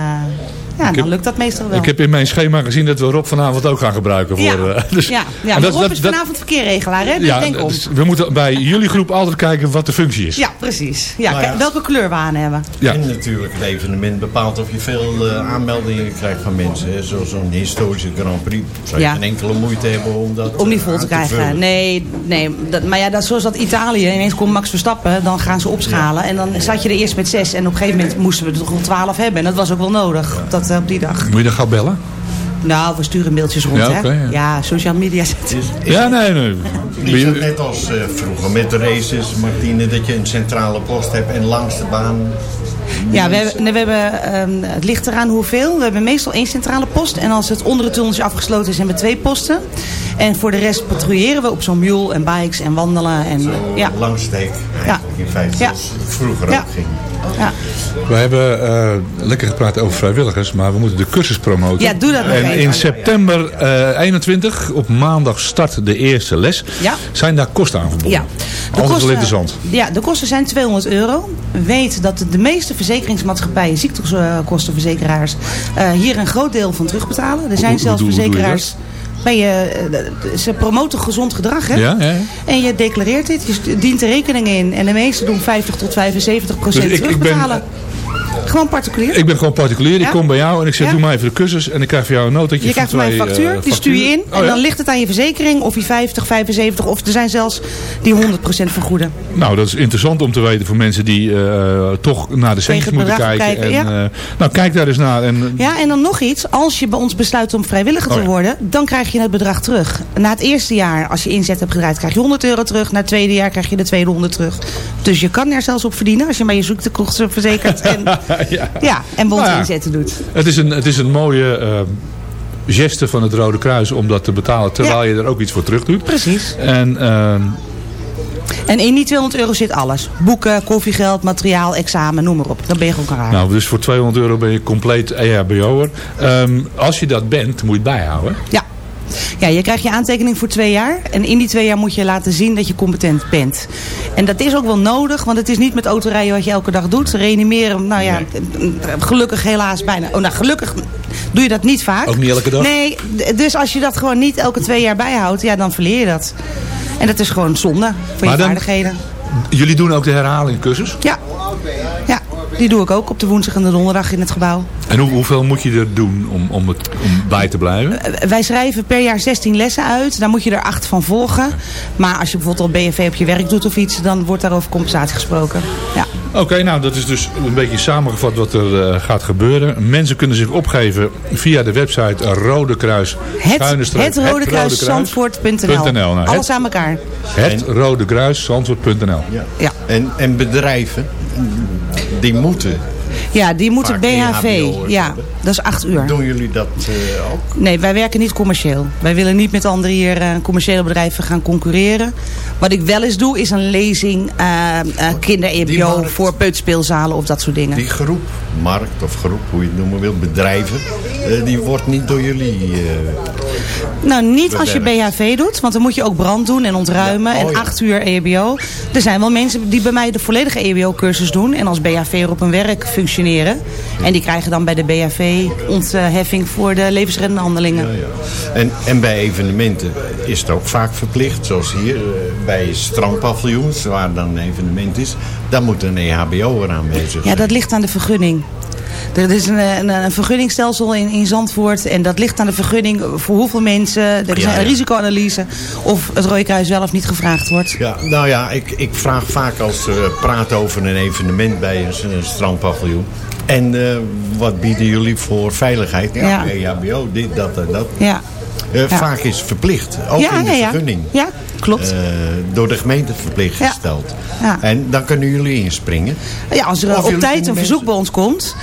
ja, dan lukt dat meestal wel. Ik heb in mijn schema gezien dat we Rob vanavond ook gaan gebruiken. Voor, Ja, eh, dus, ja, ja en dat- Rob dat- is dat- vanavond verkeerregelaar, hè? Dus ja, denk om. dus we moeten bij jullie groep altijd kijken wat de functie is. Ja, precies. Ja, Nou ja. welke kleur we aan hebben. Ja. En natuurlijk het evenement bepaalt of je veel eh, aanmeldingen krijgt van mensen. hè. Zoals zo'n historische Grand Prix. Zou je Ja. geen enkele moeite hebben om dat Om die eh, vol te krijgen. Nee, nee dat, maar ja, dat, zoals dat Italië. Ineens komt Max Verstappen, dan gaan ze opschalen. En dan zat je er eerst met zes. En op een gegeven moment moesten we er toch wel twaalf hebben. En dat was ook wel nodig dat, eh, op die dag. Moet je dan gaan bellen? Nou, we sturen mailtjes rond, Ja, hè? ja. ja, social media zetten. Ja, nee, nee. Is het net als eh, vroeger met de races, Martine, dat je een centrale post hebt en langs de baan... Ja, we hebben, nee, we hebben ehm, het ligt eraan hoeveel. We hebben meestal één centrale post. En als het onder het tunneltje afgesloten is, hebben we twee posten. En voor de rest patrouilleren we op zo'n mule en bikes en wandelen. En, Zo ja. langs de hek eigenlijk in feite, Ja. zoals het vroeger Ja. ook ging. Ja. We hebben eh, lekker gepraat over vrijwilligers, maar we moeten de cursus promoten. Ja, doe dat En even. in september eh 21, op maandag, start de eerste les. Ja. Zijn daar kosten aan verbonden? Ja. De Altijd wel interessant. Ja, de kosten zijn 200 euro. Weet dat de meeste verzekeringsmaatschappijen, ziektekostenverzekeraars, eh, hier een groot deel van terugbetalen. Er zijn Hoe- zelfs hoe hoe verzekeraars. Ben je, eh, ze promoten gezond gedrag, hè? Ja, ja, ja. En je declareert dit, je dient de rekening in. En de meeste doen 50 tot 75 procent Dus ik- ik ben- terugbetalen. Gewoon particulier. Ik ben gewoon particulier, Ja. ik kom bij jou en ik zeg Ja. doe maar even de cursus en ik krijg van jou een notaatje Je krijgt van mij een factuur, eh, die stuur je in. en Oh, dan ligt het aan je verzekering of die 50, 75 of er zijn zelfs die 100% vergoeden. Nou, dat is interessant om te weten voor mensen die eh, toch naar de centjes moeten kijken. kijken, en, eh, nou, kijk daar eens naar. En, eh, Ja, en dan nog iets. Als je bij ons besluit om vrijwilliger te Oh worden, dan krijg je het bedrag terug. Na het eerste jaar, als je inzet hebt gedraaid, krijg je 100 euro terug. Na het tweede jaar krijg je de tweede 100 terug. Dus je kan er zelfs op verdienen als je maar je zoektekosten verzekert. En, ja. ja, en bond Nou inzetten doet. Het is een, het is een mooie eh, geste van het Rode Kruis om dat te betalen terwijl je er ook iets voor terug doet. Precies. En ehm, En in die 200 euro zit alles. Boeken, koffiegeld, materiaal, examen, noem maar op. Dan ben je gewoon klaar. nou, dus voor 200 euro ben je compleet EHBO'er. Ehm als je dat bent, moet je het bijhouden. Ja. Ja, je krijgt je aantekening voor twee jaar. En in die twee jaar moet je laten zien dat je competent bent. En dat is ook wel nodig, want het is niet met autorijden wat je elke dag doet. Reanimeren, nou ja, gelukkig helaas bijna. Oh, nou, gelukkig doe je dat niet vaak. Ook niet elke dag? Nee, dus als je dat gewoon niet elke twee jaar bijhoudt, ja, dan verleer je dat. En dat is gewoon zonde voor Maar je vaardigheden. Jullie doen ook de herhalingcursus. Ja. ja, die doe ik ook op de woensdag en de donderdag in het gebouw. En hoe, hoeveel moet je er doen om, om, het, om bij te blijven? Eh, Wij schrijven per jaar 16 lessen uit. Daar moet je er 8 van volgen. Maar als je bijvoorbeeld al BFV op je werk doet of iets, dan wordt daarover compensatie gesproken. Ja. Oké, nou dat is dus een beetje samengevat wat er eh, gaat gebeuren. Mensen kunnen zich opgeven via de website Rode Kruis. Het, streep, het Rode Kruis Zandvoort.nl. .nl. Nou, het- Alles aan elkaar. Het Rode Kruis Zandvoort.nl. Ja. Ja. En, en bedrijven, die moeten. Ja, die moeten BHV. Ja, dat is acht uur. Doen jullie dat eh, ook? Nee, wij werken niet commercieel. Wij willen niet met andere hier eh, commerciële bedrijven gaan concurreren. Wat ik wel eens doe, is een lezing eh, eh, kinder-EBO voor peuterspeelzalen of dat soort dingen. Die groep, markt of groep, hoe je het noemen wil, bedrijven, die wordt niet door jullie... Nou, niet als je. BHV doet, want dan moet je ook brand doen en ontruimen Ja, oh en ja. acht uur EHBO. Er zijn wel mensen die bij mij de volledige EHBO-cursus doen en als BHV op hun werk functioneren. En die krijgen dan bij de BHV ontheffing voor de levensreddende handelingen. En, en bij evenementen is het ook vaak verplicht, zoals hier eh, bij strandpaviljoens, waar dan een evenement is. Daar moet een E EHBO'er aanwezig Ja, zijn. dat ligt aan de vergunning. Er is een, een, een vergunningstelsel in, in Zandvoort. En dat ligt aan de vergunning voor hoeveel mensen. Er is Ja, een ja. risicoanalyse of het Rode Kruis zelf niet gevraagd wordt. Ja, nou ja, ik, ik vraag vaak als we praten over een evenement bij een, een strandpaviljoen. En eh, wat bieden jullie voor veiligheid? Ja, Ja. EHBO, dit, dat en dat. Ja. Eh, Ja. Vaak is verplicht, ook in de vergunning. Ja, klopt. Eh, door de gemeente verplicht Ja. gesteld. Ja. En dan kunnen jullie inspringen. Ja, als er Of op tijd een verzoek bij ons komt.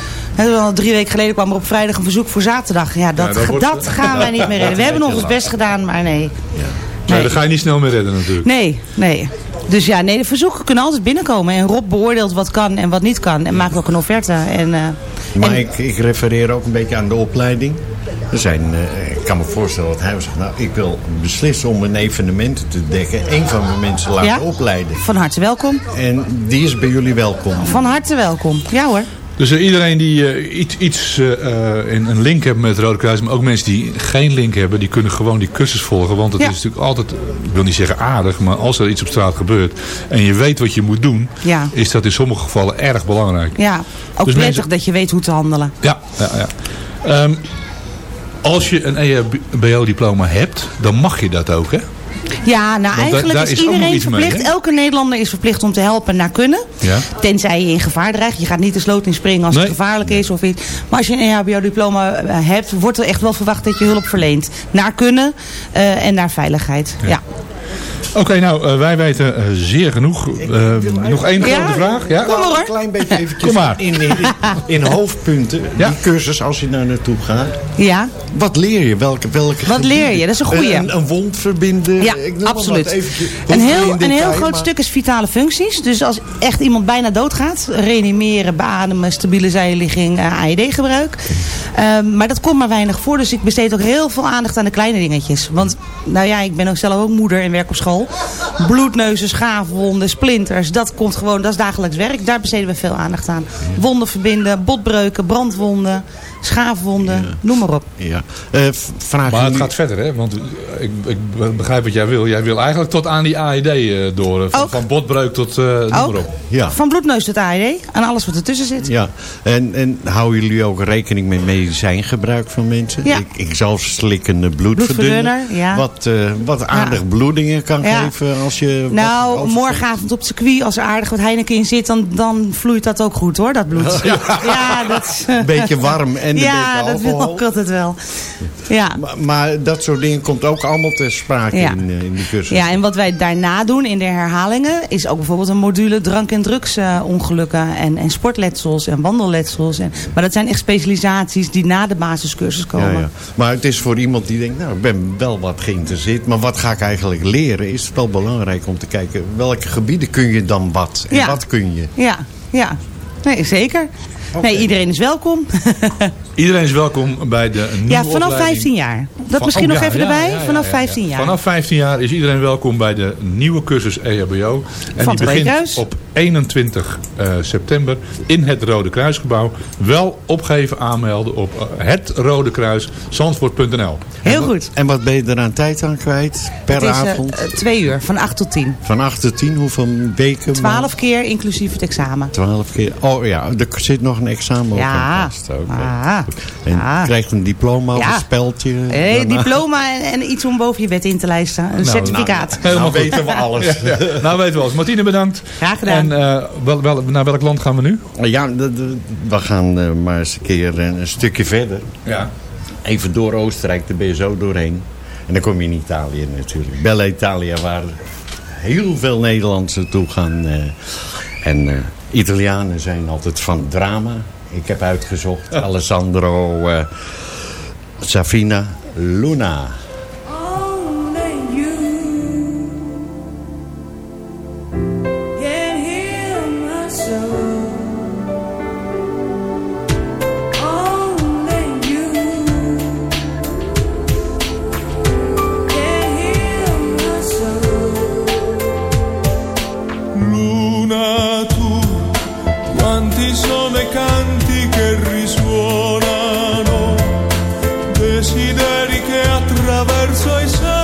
Drie weken geleden kwam er op vrijdag een verzoek voor zaterdag. Ja, dat, Ja, dat gaan wij niet meer redden. We hebben nog ons best gedaan, maar nee. Nee, dat ga je niet snel meer redden natuurlijk. Nee, nee. Dus ja, nee, de verzoeken kunnen altijd binnenkomen. En Rob beoordeelt wat kan en wat niet kan. En maakt ook een offerte. En, eh, Maar en- ik, ik refereer ook een beetje aan de opleiding. Er zijn, eh, ik kan me voorstellen dat hij zegt, nou ik wil beslissen om een evenement te dekken. Een van mijn mensen laten Ja? opleiden. van harte welkom. En die is bij jullie welkom. Van harte welkom. Ja hoor. Dus eh, iedereen die eh, iets, iets eh, eh, in een link heeft met het Rode Kruis, maar ook mensen die geen link hebben, die kunnen gewoon die cursus volgen. Want het Ja. is natuurlijk altijd, ik wil niet zeggen aardig, maar als er iets op straat gebeurt en je weet wat je moet doen, Ja. is dat in sommige gevallen erg belangrijk. Ja, ook Dus prettig mensen- dat je weet hoe te handelen. Ja, ja, ja. Ehm, als je een EHBO-diploma hebt, dan mag je dat ook, hè? Ja, nou eigenlijk is, iedereen mee, verplicht. elke Nederlander is verplicht om te helpen naar kunnen. Ja. Tenzij je in gevaar dreigt. Je gaat niet de sloot in springen als Nee. het gevaarlijk is of iets. Maar als je een EHBO-diploma eh, hebt, wordt er echt wel verwacht dat je hulp verleent. Naar kunnen eh, en naar veiligheid. Ja. Oké, nou, eh, wij weten eh, zeer genoeg. Eh, nog één Ja? grote vraag? Ja? Kom maar. Een klein beetje eventjes Kom maar. In, in, in hoofdpunten. Ja. Die cursus, als je daar naartoe gaat. Ja, Wat leer je? Welke, welke Wat leer je? Dat is een goeie. Een, een wond verbinden. ja ik absoluut. Eventjes. Een heel, een heel groot maar- stuk is vitale functies. Dus als echt iemand bijna doodgaat, reanimeren, beademen, stabiele zijligging, AED-gebruik. Ehm, maar dat komt maar weinig voor. Dus ik besteed ook heel veel aandacht aan de kleine dingetjes. Want, nou ja, ik ben ook zelf ook moeder en werk op school. Bloedneuzen, schaafwonden, splinters, dat komt gewoon, dat is dagelijks werk. Daar besteden we veel aandacht aan. Wonden verbinden, botbreuken, brandwonden, schaafwonden, noem maar op. Ja. Eh, vraag Maar het jullie- gaat verder, hè? Want ik, ik begrijp wat jij wil. Jij wil eigenlijk tot aan die AED eh, door. eh, Van, van botbreuk tot eh noem maar op. Ja. Van bloedneus tot AED en alles wat ertussen zit. Ja, en, en houden jullie ook rekening met medicijngebruik van mensen? Ja. Ik, ik zal slikkende bloedverdunner. Bloedverdunner, ja. Wat, eh, wat aardig bloedingen kan Ja. geven als je... wat Nou, morgenavond op het circuit, als er aardig wat Heineken in zit, dan, dan vloeit dat ook goed hoor, dat bloed. Ja, dat Een beetje warm en Ja, dat wil ik altijd wel. Ja. Maar, maar dat soort dingen komt ook allemaal ter sprake Ja. in, eh, in die cursus. ja, en wat wij daarna doen in de herhalingen, is ook bijvoorbeeld een module drank- en drugsongelukken en, en sportletsels en wandelletsels. En, maar dat zijn echt specialisaties die na de basiscursus komen. Ja, ja. Maar het is voor iemand die denkt, nou, ik ben wel wat geïnteresseerd. Maar wat ga ik eigenlijk leren? Is het wel belangrijk om te kijken, welke gebieden kun je dan wat? En wat kun je? Ja, ja. Nee, zeker. Nee, iedereen is welkom. Iedereen is welkom bij de nieuwe Ja, vanaf opleiding. 15 jaar. Dat Van- misschien oh, nog ja, even ja, erbij. ja, vanaf ja, 15 jaar. Vanaf 15 jaar is iedereen welkom bij de nieuwe cursus EHBO. En Van die begint op 21 eh, september in het Rode Kruisgebouw. Wel opgeven aanmelden op eh, het Rode Kruis Heel goed. En wat ben je er aan tijd aan kwijt per eh, avond? Twee uur, van 8 tot 10. Van 8 tot 10, hoeveel weken? 12 keer inclusief het examen. 12 keer. Oh ja, er zit nog een examen ja. op. Okay. Ah. En ah. je krijgt een diploma of een speltje. Nou, nou. Diploma en, iets om boven je wet in te lijsten. Een nou, certificaat. Nou, nou, weten we alles. nou weten we alles. Martine, bedankt. Graag gedaan. En eh, wel, wel, naar welk land gaan we nu? Ja, we gaan eh, maar eens een keer eh, een, stukje verder. Ja. Even door Oostenrijk, daar ben je zo doorheen. En dan kom je in Italië natuurlijk. Bella Italia, waar heel veel Nederlanders toe gaan. En Italianen zijn altijd van drama. Ik heb uitgezocht. Alessandro Safina Luna. desideri che attraverso i sensi